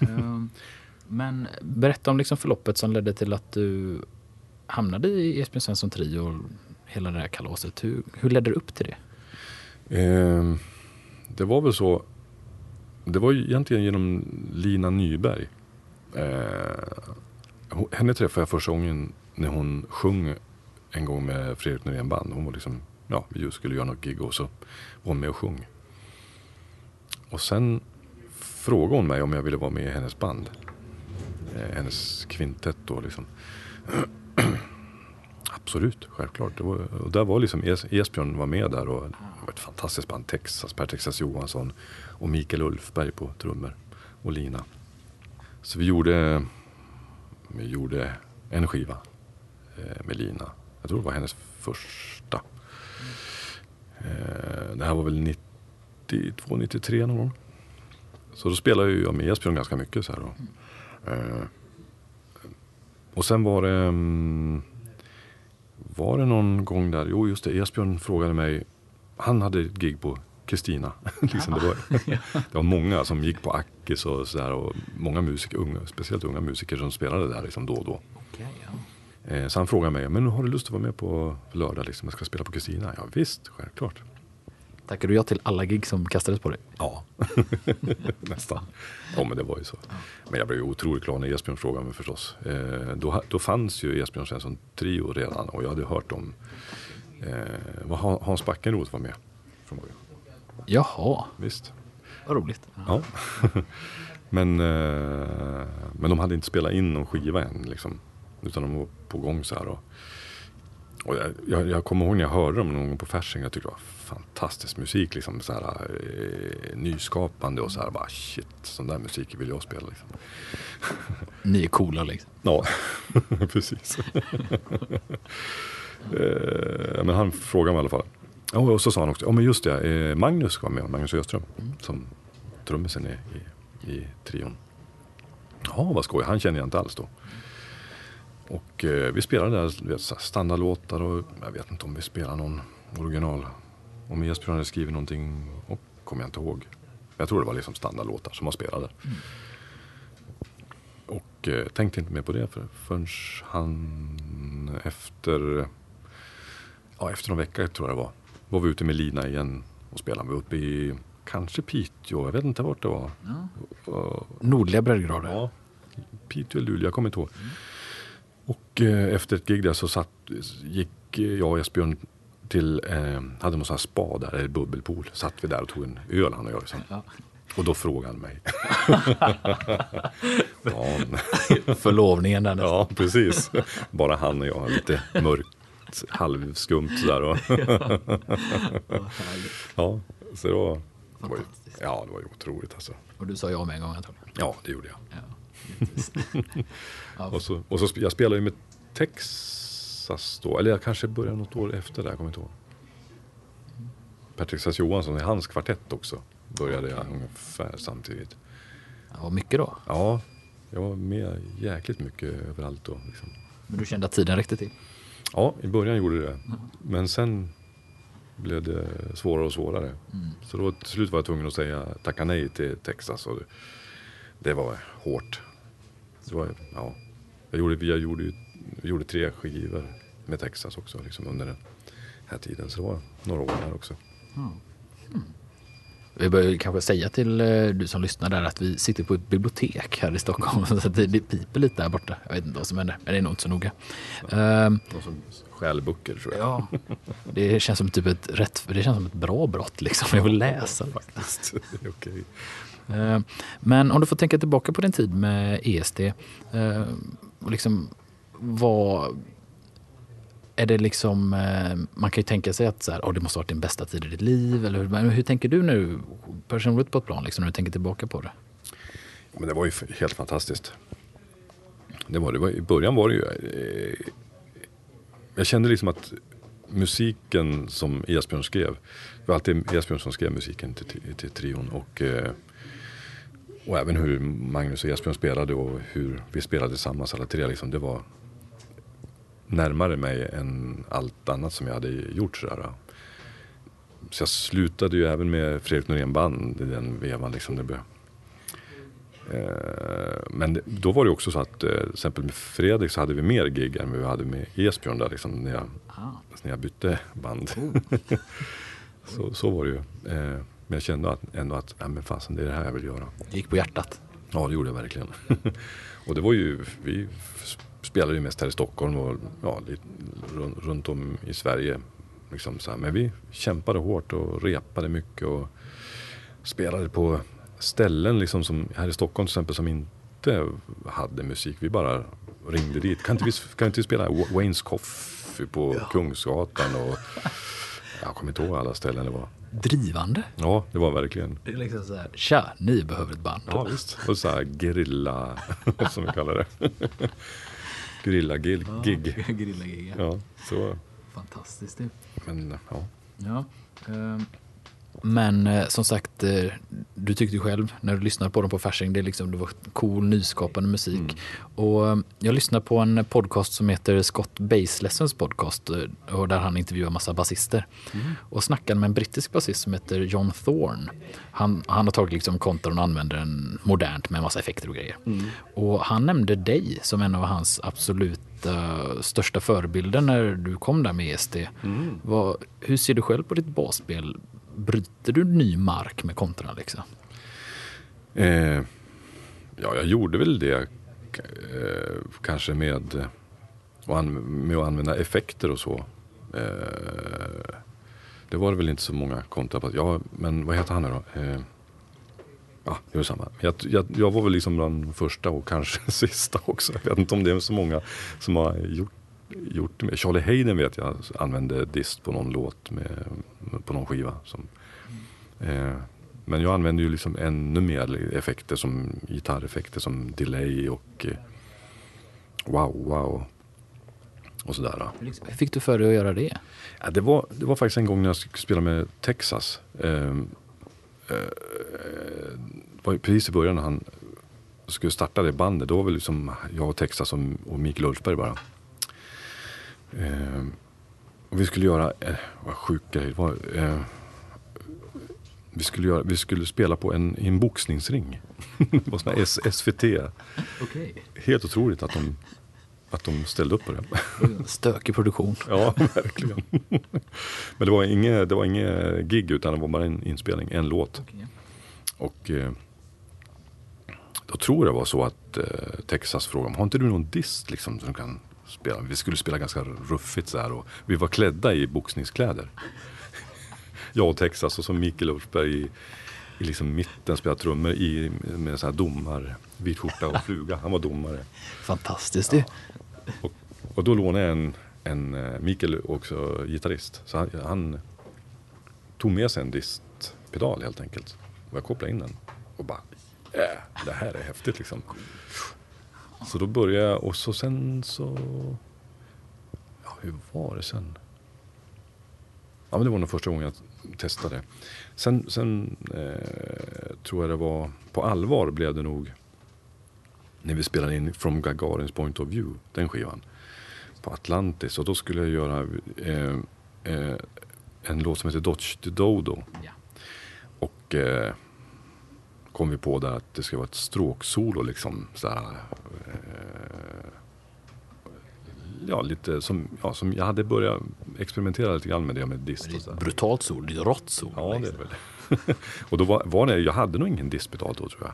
Ehm, Men berätta om liksom förloppet som ledde till att du hamnade i Esbjörn Svensson Trio och hela det här kalaset. Hur, hur ledde det upp till det? Ehm, det var väl så. Det var egentligen genom Lina Nyberg. Eh, henne träffade jag första gången när hon sjöng en gång med Fredrik Norén band. Hon var liksom, ja, vi skulle göra något gig och så var hon med och sjöng. Och sen frågade hon mig om jag ville vara med i hennes band. Eh, hennes kvintett då liksom. Absolut, självklart. Det var, och där var liksom es, Esbjörn var med där och det var ett fantastiskt band. Texas, Per Texas Johansson och Mikael Ulfberg på trummor och lina. Så vi gjorde, vi gjorde en skiva eh, med Lina. Jag tror det var hennes första. Eh, det här var väl 92, 93 någon gång. Så då spelade jag med Esbjörn ganska mycket så här då. Eh, och sen var det mm, var det någon gång där, jo just det, Esbjörn frågade mig, han hade ett gig på Kristina. liksom det, var, det var många som gick på Ackis och sådär och många musiker, unga, speciellt unga musiker som spelade där liksom då och då. Okay, ja. Eh, så han frågade mig, men har du lust att vara med på lördag liksom, jag ska spela på Kristina? Ja visst, självklart. Tackar du ja till alla gig som kastades på dig? Ja, nästan. Ja, men det var ju så. Men jag blev ju otroligt glad när Esbjörn frågade mig förstås. Eh, då, då fanns ju Esbjörn Svensson Trio redan och jag hade hört om eh, Hans Backenroth var med från början. Jaha, Visst. vad roligt. Ja. men, eh, men de hade inte spelat in någon skiva än liksom. Utan de var på gång så här. Och, och jag, jag, jag kommer ihåg när jag hörde dem någon gång på Fasching. Jag tyckte det var fantastisk musik. Liksom, så här, eh, nyskapande och så här. Bara, shit, sån där musik vill jag spela. Liksom. Ni är coola liksom. Ja, precis. eh, men han frågade mig i alla fall. Ja, och så sa han också, ja men just det, eh, Magnus var med, Magnus Öström. Som trummisen är i, i trion. Ja, vad skoj, han känner jag inte alls då. Och eh, vi spelade där vet, standardlåtar och jag vet inte om vi spelade någon original. Om Esbjörn hade skrivit någonting, och kommer jag inte ihåg. Jag tror det var liksom standardlåtar som man spelade. Och eh, tänkte inte mer på det för, förrän han efter, ja, efter någon vecka tror jag det var, var vi ute med Lina igen och spelade. Vi var uppe i kanske Piteå, jag vet inte vart det var. Och, Nordliga breddgrader. Ja, Piteå eller Luleå, jag kommer inte ihåg. Och eh, efter ett gig där så satt, gick jag och Esbjörn till, eh, hade någon sån här spa där, eller bubbelpool. Satt vi där och tog en öl han och jag. Liksom. Ja. Och då frågade han mig. Förlovningen där nästan. Ja, precis. Bara han och jag, lite mörkt, halvskumt sådär. Och ja, så det var, det var ju, ja, det var ju otroligt alltså. Och du sa ja med en gång antagligen. Ja, det gjorde jag. Ja. Ja, Och så, och så jag spelade ju med Texas då, eller jag kanske började något år efter där, jag kommer inte ihåg. Patrik Sass Johansson i hans kvartett också började jag ungefär samtidigt. ja, mycket då. Ja, jag var med jäkligt mycket överallt då. Liksom. Men du kände att tiden räckte till? Ja, i början gjorde det Men sen blev det svårare och svårare. Mm. Så då till slut var jag tvungen att säga tacka nej till Texas. Och det, det var hårt. Det var, ja. jag, gjorde, jag, gjorde, jag gjorde tre skivor med Texas också liksom, under den här tiden. Så det var några år där också. Vi bör kanske säga till eh, du som lyssnar där att vi sitter på ett bibliotek här i Stockholm. Så att det, det piper lite där borta. Jag vet inte vad som händer, men det är nog inte så noga. Ehm, Någon som stjäl böcker tror jag. ja, det känns som typ ett rätt, det känns som ett bra brott liksom. Jag vill läsa. Faktiskt. Det är Okej. Eh, men om du får tänka tillbaka på din tid med ESD. Eh, och Liksom, vad är det liksom, eh, man kan ju tänka sig att så här, oh, det måste ha varit din bästa tid i ditt liv. Eller hur, men hur tänker du nu personligt på ett plan liksom, när du tänker tillbaka på det? Men det var ju helt fantastiskt. Det var, det var, I början var det ju... Eh, jag kände liksom att musiken som Esbjörn skrev. Det var alltid Esbjörn som skrev musiken till, till, till trion. Och, eh, och även hur Magnus och Esbjörn spelade och hur vi spelade tillsammans alla tre. Liksom, det var närmare mig än allt annat som jag hade gjort. Sådär. Så jag slutade ju även med Fredrik Norén band i den vevan. Liksom, det Eh, Men då var det också så att eh, till exempel med Fredrik så hade vi mer gig än vi hade med Esbjörn där liksom när jag, Ah. när jag bytte band. så, så var det ju. Men jag kände att, ändå att ja, men fasen, det är det här jag vill göra. Det gick på hjärtat. Ja, det gjorde jag verkligen. och det var ju, vi spelade ju mest här i Stockholm och ja, lite runt, runt om i Sverige. Liksom så här. Men vi kämpade hårt och repade mycket och spelade på ställen liksom som här i Stockholm till exempel som inte hade musik. Vi bara ringde dit. Kan inte vi, kan inte vi spela Wa- Wayne's Coffee på Kungsgatan och jag kommer inte ihåg alla ställen det var. Drivande. Ja, det var verkligen. Det är liksom så här, tja, ni behöver ett band. Ja visst. Och så här gerilla, som vi kallar det. gerilla gig. gig. Grillagig. Ja. Ja, så. Fantastiskt. Det. Men ja. Ja. ehm, Men eh, som sagt, eh, du tyckte själv när du lyssnade på dem på Fasching, det, liksom, det var cool, nyskapande musik. Mm. Och eh, jag lyssnade på en podcast som heter Scott Bass Lessons podcast eh, och där han intervjuar massa basister. Mm. Och snackade med en brittisk basist som heter John Thorne. Han, han har tagit liksom konton och använder den modernt med massa effekter och grejer. Mm. Och han nämnde dig som en av hans absoluta största förebilder när du kom där med ESD. Mm. Vad, hur ser du själv på ditt basspel? Bryter du ny mark med kontra liksom? Eh, ja, jag gjorde väl det eh, kanske med, med att använda effekter och så. Eh, det var det väl inte så många kontra på. Ja, men vad heter han nu då? Eh, ja, det är samma. Jag, jag, jag, var väl liksom bland de första och kanske sista också. Jag vet inte om det är så många som har gjort, gjort det. Charlie Hayden vet jag använde dist på någon låt med, på någon skiva. Som, eh, men jag använde ju liksom ännu mer effekter som gitarreffekter som delay och eh, wow wow. Och sådär. Hur fick du för dig att göra det? Ja, det, var, det var faktiskt en gång när jag spelade med Texas. Eh, eh, var precis i början när han skulle starta det bandet. Då var väl liksom jag och Texas och, och Mikael Ulfberg bara. Eh, och vi skulle göra, eh, vad sjuk grej var. Eh, vi, skulle göra, vi skulle spela på en, i en boxningsring. var sån här SVT. Okay. Helt otroligt att de, att de ställde upp på det. Stökig produktion. ja, verkligen. Men det var inget, det var inget gig utan det var bara en inspelning, en låt. Okay. Och eh, då tror jag det var så att eh, Texas frågade har inte du någon dist liksom som kan spela? Vi skulle spela ganska ruffigt så här och vi var klädda i boxningskläder. jag och Texas och så Mikael Ulfberg i, i liksom mitten spelade trummor i, med så här domar, vit skjorta och fluga. Han var domare. Fantastiskt ja. och, och då lånade jag en, en eh, Mikael också gitarrist. Så han, han tog med sig en distpedal helt enkelt. Och jag kopplade in den och bara äh, det här är häftigt liksom. Så då började jag och så sen så... Ja, hur var det sen? Ja, men det var nog första gången jag testade. Sen, sen eh, tror jag det var på allvar blev det nog när vi spelade in From Gagarins Point of View, den skivan. På Atlantis och då skulle jag göra eh, eh, en låt som heter Dodge the Dodo. Ja. Och eh, kom vi på där att det ska vara ett stråksolo liksom. Så här, eh, ja, lite som, ja, som jag hade börjat experimentera lite grann med det med dist. Är ett brutalt det är rått solo. Ja, det är väl Och då var, var det, jag hade nog ingen distpedal då tror jag.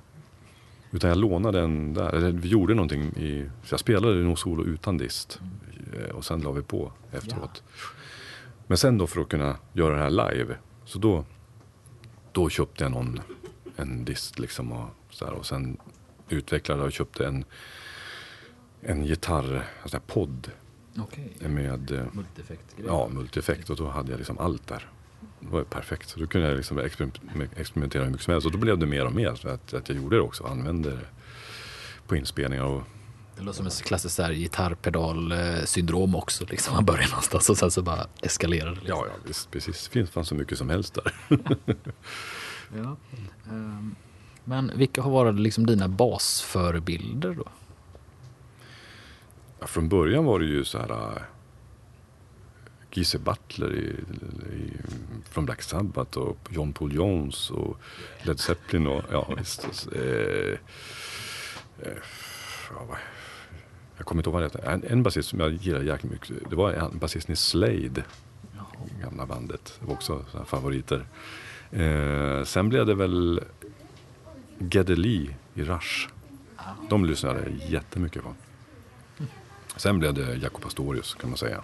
Utan jag lånade en där, eller vi gjorde någonting i, så jag spelade nog solo utan dist. Mm. Och sen la vi på efteråt. Ja. Men sen då för att kunna göra det här live, så då, då köpte jag någon en dist liksom och, så här, och sen utvecklade och köpte en, en gitarr, alltså en podd. Okay. Med eh, multieffekt Ja, multieffekt och då hade jag liksom allt där. Det var perfekt. Så då kunde jag liksom experimentera hur mycket som helst. Och då blev det mer och mer. Så att, att jag gjorde det också. Använde det på inspelningar. Och, det låter som ett klassiskt gitarrpedal-syndrom också. Liksom. Man börjar någonstans och sen så bara eskalerar det. Liksom. Ja, ja visst, precis. Det finns fan så mycket som helst där. Ja. Ehm, men vilka har varit liksom dina basförebilder då? Ja, från början var det ju så här uh, Gise Butler i, i, från Black Sabbath och John Paul Jones och Led Zeppelin och ja visst. Eh, eh, ja, jag kommer inte ihåg vad det heter. En, en basist som jag gillar jäkligt mycket. Det var en basisten i Slade. Gamla bandet. Det var också favoriter. Eh, sen blev det väl Gedde Lee i Rush. De lyssnade jag jättemycket på. Sen blev det Jacob Pastorius kan man säga.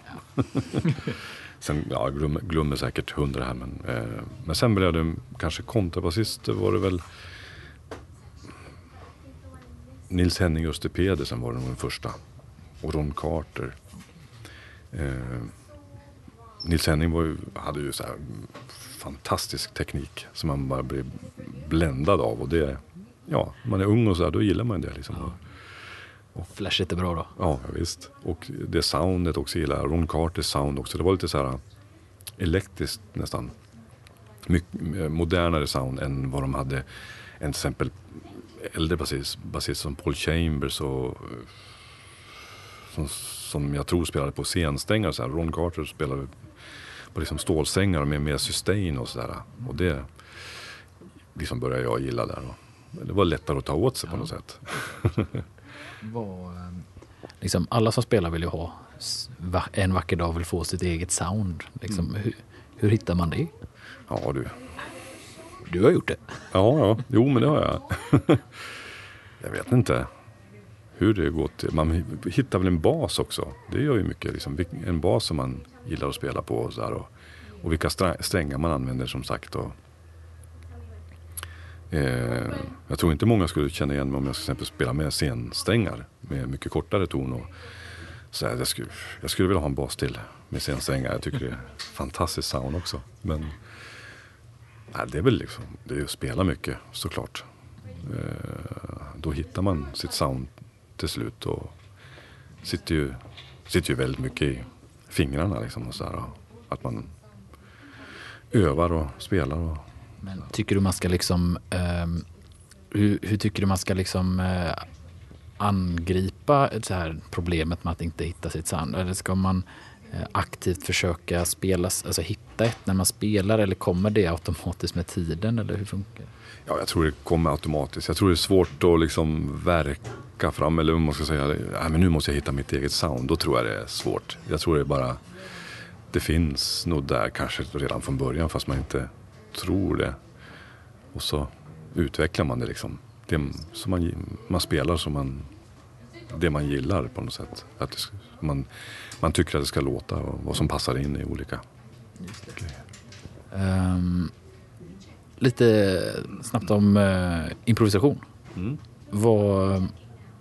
sen, ja, glömmer, glömmer säkert hundra här men, eh, men sen blev det kanske kontrabasist var det väl Nils Henning Öster Pedersen var den första. Och Ron Carter. Eh, Nils Henning var ju, hade ju så här fantastisk teknik som man bara blir bländad av. Och det, ja, man är ung och så där, då gillar man det liksom. Ja. Och, Flashigt är bra då. Ja, visst. Och det soundet också gillar jag. Ron Carters sound också. Det var lite så här elektriskt nästan. Mycket modernare sound än vad de hade. En till exempel äldre basist, basist som Paul Chambers och som, som jag tror spelade på scenstängar. Så här. Ron Carter spelade på liksom stålsängar med mer sustain och sådär. Och det liksom började jag gilla där. Det var lättare att ta åt sig ja. på något sätt. Var, eh, liksom, alla som spelar vill ju ha en vacker dag vill få sitt eget sound. Liksom, mm. hur, Hur hittar man det? Ja du. Du har gjort det. Ja, ja. Jo men det har jag. jag vet inte hur det går till. Man hittar väl en bas också. Det gör ju mycket. Liksom. En bas som man gillar att spela på och, så här, och, och vilka strängar man använder som sagt. Och, eh, jag tror inte många skulle känna igen mig om jag till exempel spelar med scensträngar med mycket kortare ton. Och, så här, jag, skulle, jag skulle vilja ha en bas till med scensträngar. Jag tycker det är fantastiskt sound också. Men nej, det är väl liksom, det är att spela mycket såklart. Eh, då hittar man sitt sound till slut och sitter ju, sitter ju väldigt mycket i fingrarna liksom och så här, Att man övar och spelar. Och, Men tycker du man ska liksom, eh, hur, hur, tycker du man ska liksom eh, angripa så här problemet med att inte hitta sitt sound? Eller ska man eh, aktivt försöka spela, alltså hitta ett när man spelar eller kommer det automatiskt med tiden eller hur funkar det? Ja, jag tror det kommer automatiskt. Jag tror det är svårt att liksom verka fram, eller om man ska säga, nej, men nu måste jag hitta mitt eget sound. Då tror jag det är svårt. Jag tror det är bara, det finns nog där kanske redan från början fast man inte tror det. Och så utvecklar man det liksom. Det som man, man spelar som man, det man gillar på något sätt. Att det, man, man tycker att det ska låta och vad som passar in i olika grejer. Um, lite snabbt om uh, improvisation. Mm. Vad,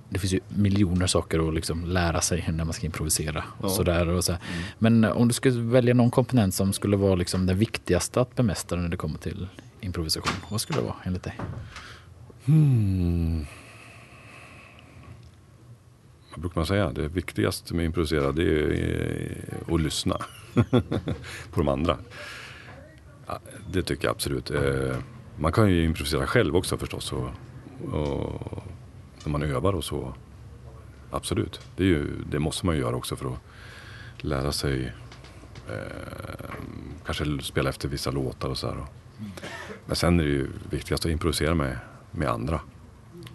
det finns ju miljoner saker att liksom lära sig när man ska improvisera. Och sådär och så mm. Men om du skulle välja någon komponent som skulle vara liksom den viktigaste att bemästra när det kommer till improvisation. Vad skulle det vara enligt dig? Hmm. Vad brukar man säga? Det viktigaste med att improvisera det är att lyssna på de andra. Ja, det tycker jag absolut. Eh, man kan ju improvisera själv också förstås. Och, och när man övar och så. Absolut, det, ju, det, måste man ju göra också för att lära sig eh, kanske spela efter vissa låtar och så här. Men sen är det ju viktigast att improvisera med, med andra.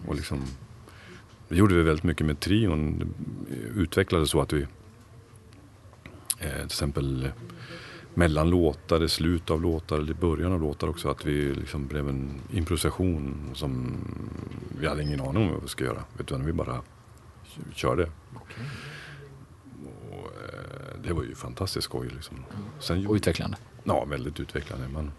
Och liksom, det gjorde vi väldigt mycket med trion. Utvecklade så att vi eh, till exempel mellan låtar, i slut av låtar eller i början av låtar också. Att vi liksom blev en improvisation som vi hade ingen aning om vad vi skulle göra. Utan vi bara körde. Okay. Och, eh, det var ju fantastiskt skoj. Liksom. Sen, och utvecklande? Ja, väldigt utvecklande. Man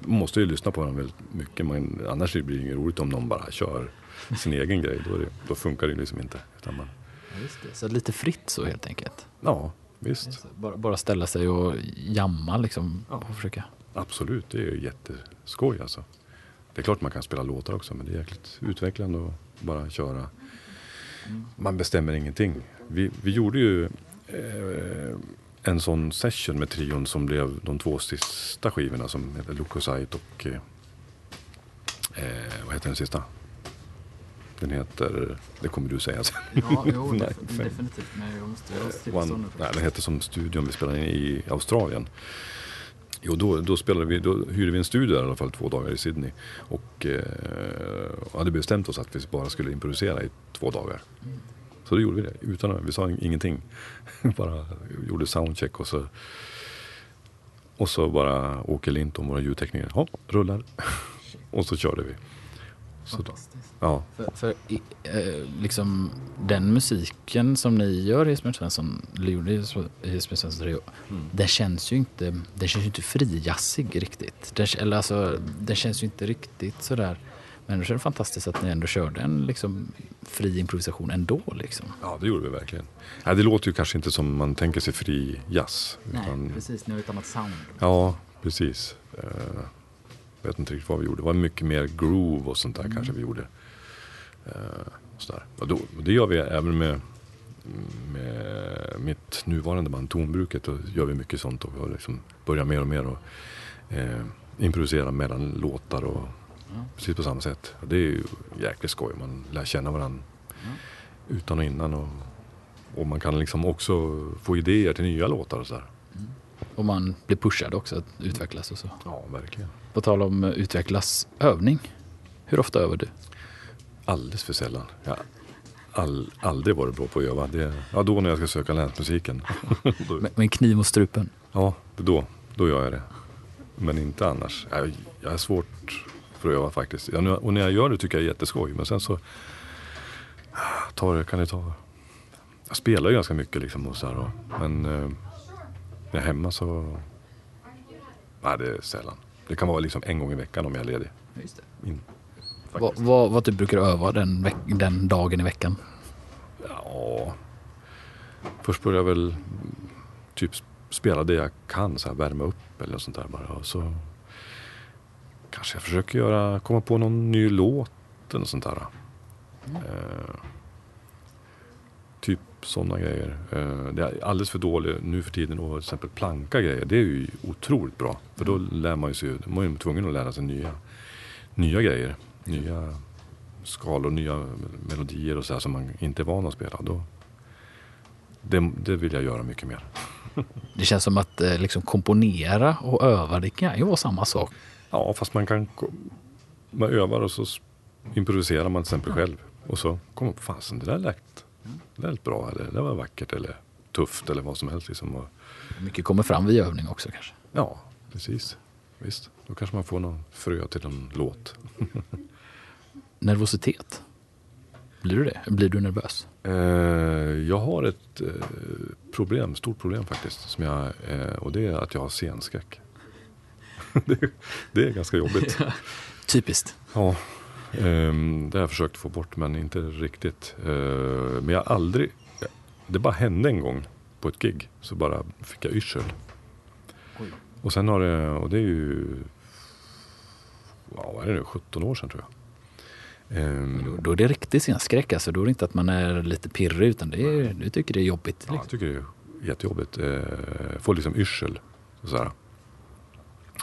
måste ju lyssna på varandra väldigt mycket. Man, annars blir det inget roligt om någon bara kör sin egen grej. Då, det, då, funkar det liksom inte. Utan man... Ja. Så lite fritt så helt enkelt? Ja, Visst. Bara, bara ställa sig och jamma liksom. Ja. Och försöka. Absolut, det är jätteskoj alltså. Det är klart man kan spela låtar också men det är jäkligt utvecklande att bara köra. Mm. Man bestämmer ingenting. Vi, vi gjorde ju eh, en sån session med trion som blev de två sista skivorna som heter Lucosite och eh, eh, vad heter den sista? Den heter, det kommer du säga sen. Ja, jo, nej, definitivt. Men jag måste ha One, nej, Den heter som studion vi spelade in i Australien. Jo, då, då, spelade vi, då hyrde vi en studio där i alla fall två dagar i Sydney. Och eh, hade bestämt oss att vi bara skulle improvisera i två dagar. Mm. Så då gjorde vi det. Utan, vi sa ingenting. bara gjorde soundcheck och så och så bara Åke Linton, våra ljudtekniker, ja, rullar. och så körde vi. Fantastiskt. Ja. För, för eh, liksom den musiken som ni gör i Esbjörn Svensson, eller gjorde i Esbjörn Svensson trio, mm. den känns ju inte, den känns ju inte frijazzig riktigt. Den, eller alltså, den känns ju inte riktigt sådär. Men det är fantastiskt att ni ändå körde en liksom, fri improvisation ändå. Liksom. Ja, det gjorde vi verkligen. Ja, det låter ju kanske inte som man tänker sig fri jazz. Nej, utan... precis. Ni har ett annat sound. Ja, precis. Uh, jag vet inte riktigt vad vi gjorde. Det var mycket mer groove och sånt där mm. kanske vi gjorde. Uh, sådär. Och då, det gör vi även med, med mitt nuvarande band Tonbruket. Då gör vi mycket sånt och vi liksom börjar mer och mer och uh, improvisera mellan låtar och ja. precis på samma sätt. Och det är ju jäkligt skoj. Man lär känna varandra ja. utan och innan. Och, och man kan liksom också få idéer till nya låtar och sådär. Och man blir pushad också att utvecklas och så. Ja, verkligen. På tal om utvecklas, övning. Hur ofta övar du? Alldeles för sällan. Jag har all, aldrig varit bra på att öva. Det, ja, då när jag ska söka länsmusiken. med, med kniv mot strupen? Ja, då. då gör jag det. Men inte annars. Jag, jag är svårt för att öva faktiskt. Ja, och när jag gör det tycker jag är jätteskoj. Men sen så tar det, kan det ta... Jag spelar ju ganska mycket liksom och så här, och, men eh, när jag är hemma så... Nej, det är sällan. Det kan vara liksom en gång i veckan om jag är ledig. Just det. In, Vad, vad, vad du brukar öva den, den dagen i veckan? Ja, först börjar jag väl typ spela det jag kan, så här, värma upp eller något sånt där bara. Och så kanske jag försöker göra, komma på någon ny låt eller något sånt där. Eh, typ sådana grejer. Eh, det är alldeles för dåligt nu för tiden att till exempel planka grejer. Det är ju otroligt bra. För då lär man ju sig, man är ju tvungen att lära sig nya, nya grejer. Nya skalor, nya melodier och så här som man inte är van att spela. Då, det, det vill jag göra mycket mer. Det känns som att eh, liksom komponera och öva, det kan ju vara samma sak. Ja, fast man kan man övar och så improviserar man till exempel själv. Och så kommer man på fasen, det där lät, där lät bra eller det var vackert eller tufft eller vad som helst. Liksom. Mycket kommer fram vid övning också kanske. ja, precis. Visst, då kanske man får någon frö till en låt. Nervositet. Blir du det? Blir du nervös? Eh, jag har ett eh, problem, stort problem faktiskt. Som jag, eh, och det är att jag har scenskräck. det, det är ganska jobbigt. Typiskt. Ja, det har jag försökt få bort men inte riktigt. Eh, men jag har aldrig, det bara hände en gång på ett gig så bara fick jag yrsel. Och sen har det, och det är ju, ja, vad är det nu, 17 år sedan tror jag. Ehm, Då, då är det riktig scenskräck alltså. Då är det inte att man är lite pirrig utan det är, du tycker det är jobbigt. Ja, Liksom. jag tycker det är jättejobbigt. Eh, får liksom yrsel. sådär.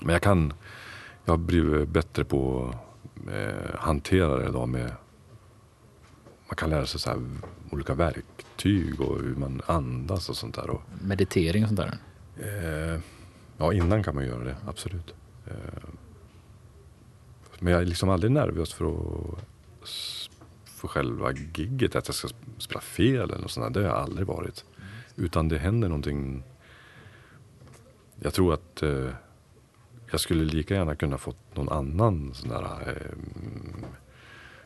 Men jag kan, jag har blivit bättre på eh, hantera det idag med, man kan lära sig så här, olika verktyg och hur man andas och sånt där. Och, Meditering och sånt där. eh, ja, innan kan man göra det, absolut. Eh, men jag är liksom aldrig nervös för att för själva gigget, att jag ska spela fel eller något sånt där. Det har jag aldrig varit. Utan det händer någonting. Jag tror att eh, jag skulle lika gärna kunna fått någon annan sån där eh,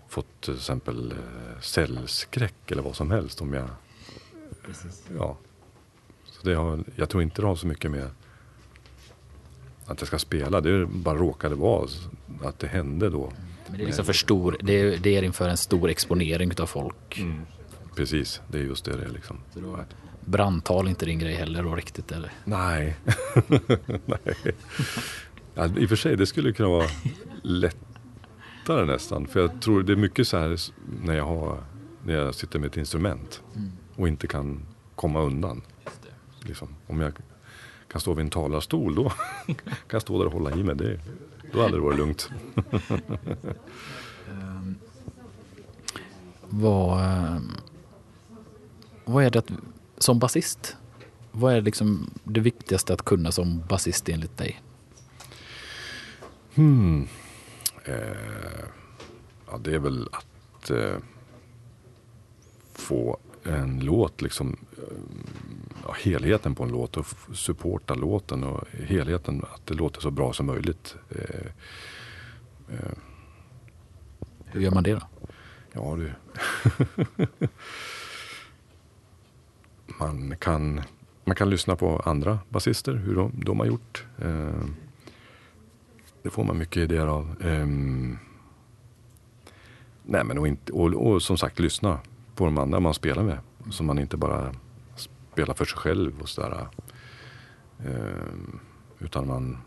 fått till exempel eh, cellskräck eller vad som helst om jag ja. Så det har, jag tror inte det har så mycket med att jag ska spela. Det bara råkade vara att det hände då. Men det är liksom för stor, det är, det är inför en stor exponering av folk. Precis, det är just det det är liksom. Brandtal är inte din grej heller då riktigt eller? Nej. Nej. Ja, I och för sig, det skulle kunna vara lättare nästan. För jag tror det är mycket så här när jag, har, när jag sitter med ett instrument och inte kan komma undan. Liksom, om jag kan stå vid en talarstol då kan jag stå där och hålla i mig. Det, då hade det varit lugnt. Vad, eh, vad är det att, som basist? Vad är liksom det viktigaste att kunna som basist enligt dig? Hmm. Eh, ja, det är väl att eh, få en låt, liksom, eh, ja, helheten på en låt och supporta låten och helheten, att det låter så bra som möjligt. Eh, eh, Hur gör man det då? Ja du. man, kan, man kan lyssna på andra basister, hur de, de har gjort. Det får man mycket idéer av. Ehm, nej men och, inte, och, och som sagt lyssna på de andra man spelar med. Så man inte bara spelar för sig själv och sådär. Ehm, utan man,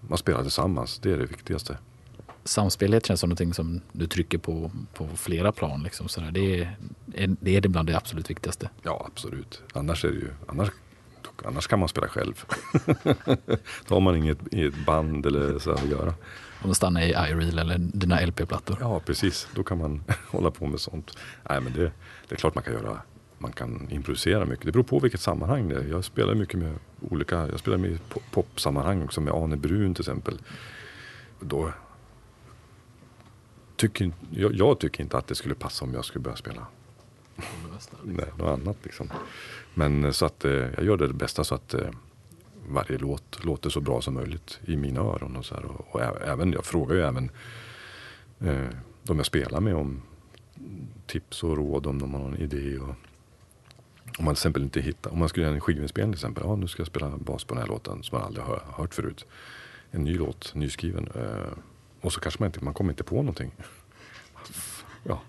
man spelar tillsammans, det är det viktigaste. Samspelighet känns som någonting som du trycker på på flera plan. Liksom, sådär. Det, är, det är bland det absolut viktigaste. Ja, absolut. Annars, är det ju, annars, annars kan man spela själv. Då har man inget i ett band eller så att göra. Om du stannar i iReel eller dina LP-plattor. Ja, precis. Då kan man hålla på med sånt. Nej, men det, det är klart man kan göra. Man kan improvisera mycket. Det beror på vilket sammanhang det är. Jag spelar mycket med olika, jag spelar med popsammanhang också med Arne Brun till exempel. Då tycker jag, jag tycker inte att det skulle passa om jag skulle börja spela Nej, något annat liksom. Men eh, så att eh, jag gör det bästa så att eh, varje låt låter så bra som möjligt i mina öron. Och, så här. och, och även, jag frågar ju även eh, de jag spelar med om tips och råd om de har någon idé. Och, om man till exempel inte hittar, om man skulle göra en skivinspelning till exempel. Ja, nu ska jag spela bas på den här låten som man aldrig har hört förut. En ny låt, nyskriven. Eh, och så kanske man inte, man kommer inte på någonting. Ja.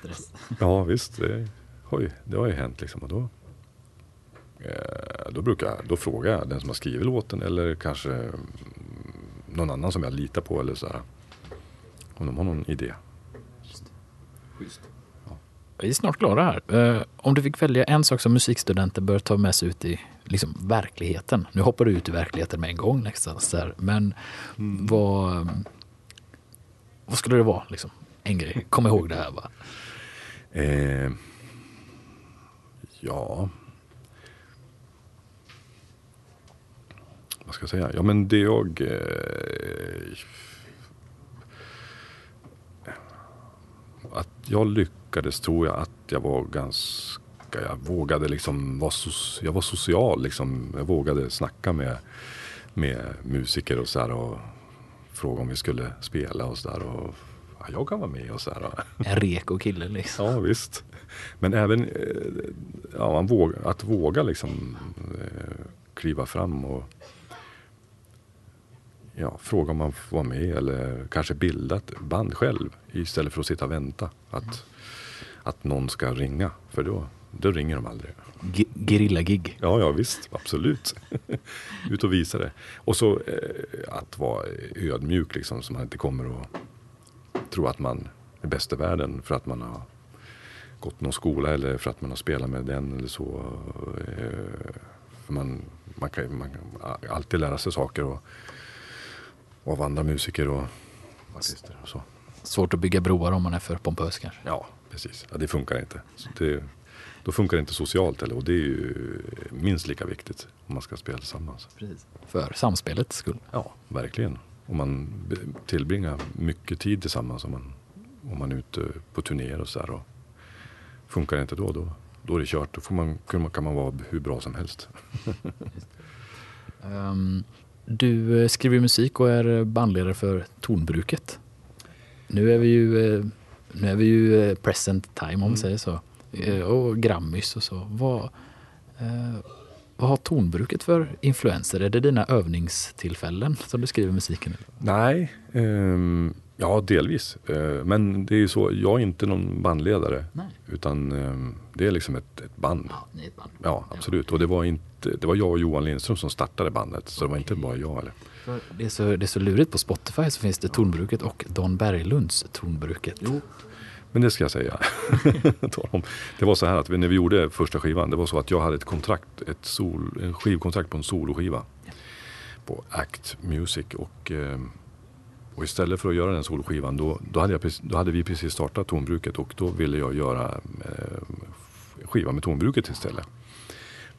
Stress. Ja visst, det har ju, det har ju hänt liksom. Och då, eh, då, brukar, jag- då frågar jag den som har skrivit låten eller kanske mm, någon annan som jag litar på eller så här. Om de har någon idé. Vi är snart klara här. Eh, om du fick välja en sak som musikstudenter bör ta med sig ut i liksom, verkligheten. Nu hoppar du ut i verkligheten med en gång nästan. Men vad, vad skulle det vara? Liksom? En grej. Kom ihåg det här. bara. Eh, ja. Vad ska jag säga? Ja men det jag... Eh, att jag lyckades tror jag att jag var ganska... Jag vågade liksom vara so, jag var social liksom. Jag vågade snacka med, med musiker och så här och fråga om vi skulle spela och så där. Och, ja, jag kan vara med och så här. En reko kille liksom. Ja visst. Men även eh, ja, man våg, att våga liksom eh, kliva fram och ja, fråga om man får vara med eller kanske bilda ett band själv istället för att sitta och vänta. Att, att någon ska ringa. För då, då ringer de aldrig. G- Gerilla-gig. Ja, ja visst, absolut. Ut och visa det. Och så eh, att vara ödmjuk liksom, så man inte kommer och tro att man är bäst i världen för att man har gått någon skola eller för att man har spelat med den eller så. Eh, för man, man, kan, man kan alltid lära sig saker och, och av andra musiker och artister. Och så. Svårt att bygga broar om man är för pompös kanske. Ja, precis. Ja, det funkar inte. Det, då funkar det inte socialt heller och det är ju minst lika viktigt om man ska spela tillsammans. För samspelets skull. Ja, verkligen. Om man tillbringar mycket tid tillsammans om man, om man är ute på turnéer och så där. Och funkar det inte då, då, då är det kört. Då får man, kan man- vara hur bra som helst. Ehm, du eh, skriver musik och är bandledare för Tornbruket. Nu är vi ju, eh, nu är vi ju eh, present time om man säger så. Eh, Och Grammys och så. Vad, eh, vad har Tornbruket för influenser? Är det dina övningstillfällen som du skriver musiken? Nej, ehm, ja delvis. Eh, men det är ju så, jag är inte någon bandledare. Nej. Utan ehm, det är liksom ett, ett band. Ja, ni är ett band. Ja, absolut. Och det var, inte, det var jag och Johan Lindström som startade bandet. Så det var inte bara jag. Eller? Det är, så, det är så lurigt på Spotify så finns det Tornbruket och Don Berglunds Tornbruket. Men det ska jag säga. Det var så här att vi- när vi gjorde första skivan. Det var så att jag hade ett kontrakt, ett sol, en skivkontrakt på en soloskiva. På Act Music. Och, eh, och istället för att göra den soloskivan då, då, hade jag, då hade vi precis startat tonbruket. Och då ville jag göra eh, skiva med tonbruket istället.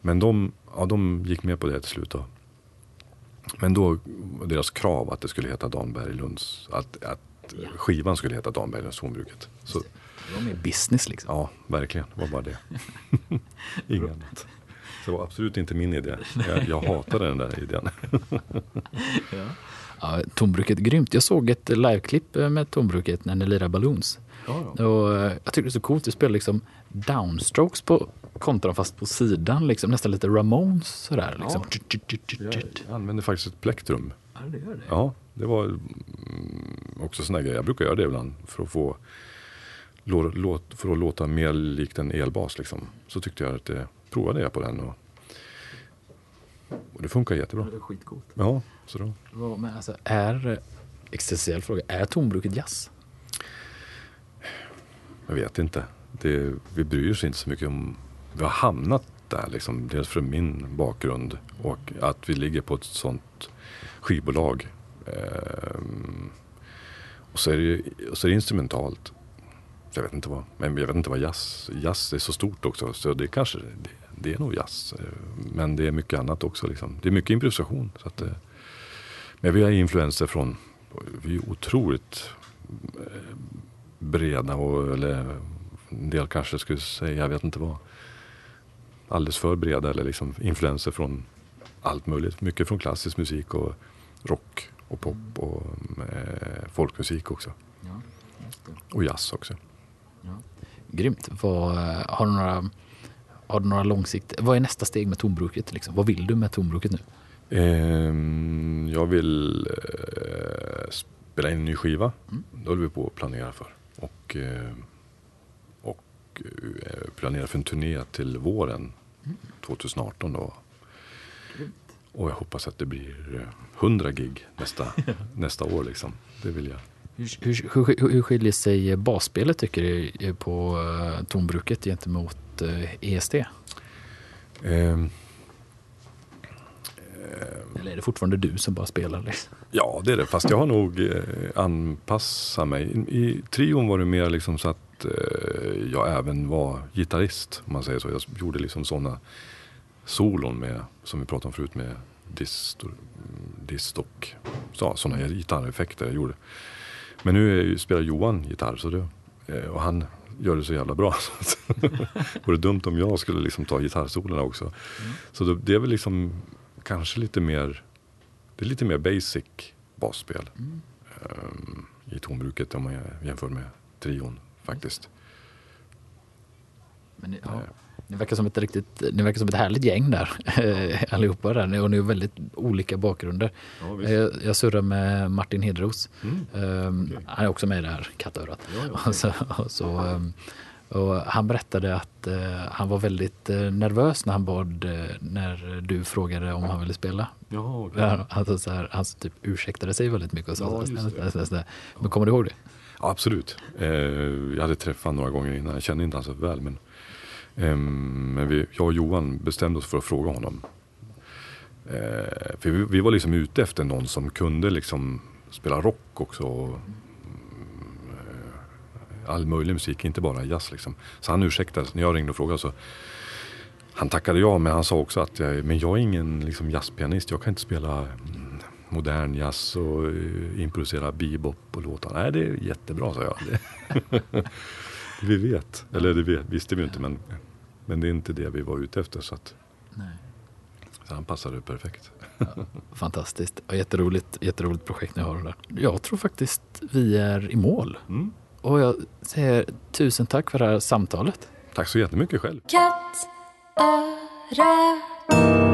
Men de, ja, de gick med på det till slut. Då. Men då var deras krav att det skulle heta Dan Berglunds, att, att skivan skulle heta Dan Berglunds tonbruket. Så, Det var mer business liksom. Ja, verkligen. Det var bara det. Inget annat. Så det var absolut inte min idé. Jag, jag hatade den där idén. Ja, Tornbruket, grymt. Jag såg ett liveklipp eh, med Tornbruket när ni lirade Balloons. Och, eh, jag tyckte det är så coolt. Du spelar liksom downstrokes på kontran fast på sidan. Liksom, nästan lite Ramones sådär. Liksom. Ja. Jag, tjut. jag använde faktiskt ett plektrum. Ja, det gör det. Ja, det var mm, också sån här grej. Jag brukar göra det ibland för att få för att låta mer likt en elbas. Liksom. Så tyckte jag att det provade jag på den. Och, och det funkar jättebra. Det är skitcoolt. Ja, så då. Men alltså, är, eh, existentiell fråga, är Tornbruket jazz? Jag vet inte. Det, vi bryr oss inte så mycket om... Vi har hamnat där liksom. Dels från min bakgrund och att vi ligger på ett sånt skivbolag. Ehm, och, så är det, ju- och så är det instrumentalt. Jag vet inte vad, men jag vet inte vad jazz, jazz är så stort också. Så det kanske, det, det är nog jazz. Men det är mycket annat också liksom. Det är mycket improvisation. Så att, eh, men vi har influenser från, vi är otroligt eh, breda och eller en del kanske skulle säga, jag vet inte vad. Alldeles för breda eller liksom influenser från allt möjligt. Mycket från klassisk musik och rock och pop och eh, folkmusik också. Ja, och jazz också. Grymt. Vad, har, du några, har du några långsikt... Vad är nästa steg med tonbruket? Liksom? Vad vill du med tonbruket nu? Eh, jag vill eh, spela in en ny skiva. Mm. Det håller vi på att planera för. Och, eh, och eh, planera för en turné till våren mm. 2018 då. Och jag hoppas att det blir 100 eh, gig nästa, nästa år liksom. Det vill jag. Hur, hur, hur, hur skiljer sig basspelet tycker du på uh, tonbruket gentemot uh, ESD? Um, Eller är det fortfarande du som bara spelar? Liksom? Ja, det är det. Fast jag har nog eh, anpassat mig. I, trion var det mer liksom så att eh, jag även var gitarrist. Om man säger så. Jag gjorde liksom sådana solon med, som vi pratade om förut, med dist, dist och så, sådana gitarreffekter jag gjorde. Men nu spelar Johan gitarr så det, eh, och han gör det så jävla bra. det vore dumt om jag skulle liksom ta gitarrsolorna också. Mm. Så det är väl liksom kanske lite mer, det är lite mer basic basspel mm. um, i tonbruket om man jämför med trion faktiskt. Men, ja. Ni verkar som ett riktigt, ni verkar som ett härligt gäng där allihopa där och ni har väldigt olika bakgrunder. Ja, jag, jag surrar med Martin Hedros. Mm. Um, okay. Han är också med i det här kattörat. Ja, okay. så, så, um, och han berättade att uh, han var väldigt uh, nervös när han bad uh, när du frågade om han ville spela. Ja, okay. han, alltså, så här, han typ ursäktade sig väldigt mycket. Och så, ja, så, så, så, Men kommer du ihåg det? Ja, absolut. Eh, jag hade träffat honom några gånger innan. Jag kände inte honom så väl. Men Ehm, Ehm, men vi, jag och Johan bestämde oss för att fråga honom. Eh, för vi, vi, var liksom ute efter någon som kunde liksom spela rock också. Och, mm, eh, all möjlig musik, inte bara jazz liksom. Så han ursäktade när jag ringde och frågade så han tackade ja, men han sa också att jag, men jag är ingen liksom, jazzpianist. Jag kan inte spela mm, modern jazz och improvisera bebop och låtar. Nej, det är jättebra, sa jag. vi vet. Eller det vet, visste vi inte men, men det är inte det vi var ute efter. Så, att, Nej. så han passade perfekt. Ja, fantastiskt. Och jätteroligt, jätteroligt projekt ni har där. Jag tror faktiskt vi är i mål. Mm. Och jag säger tusen tack för det här samtalet. Tack så jättemycket själv. Katt, öra.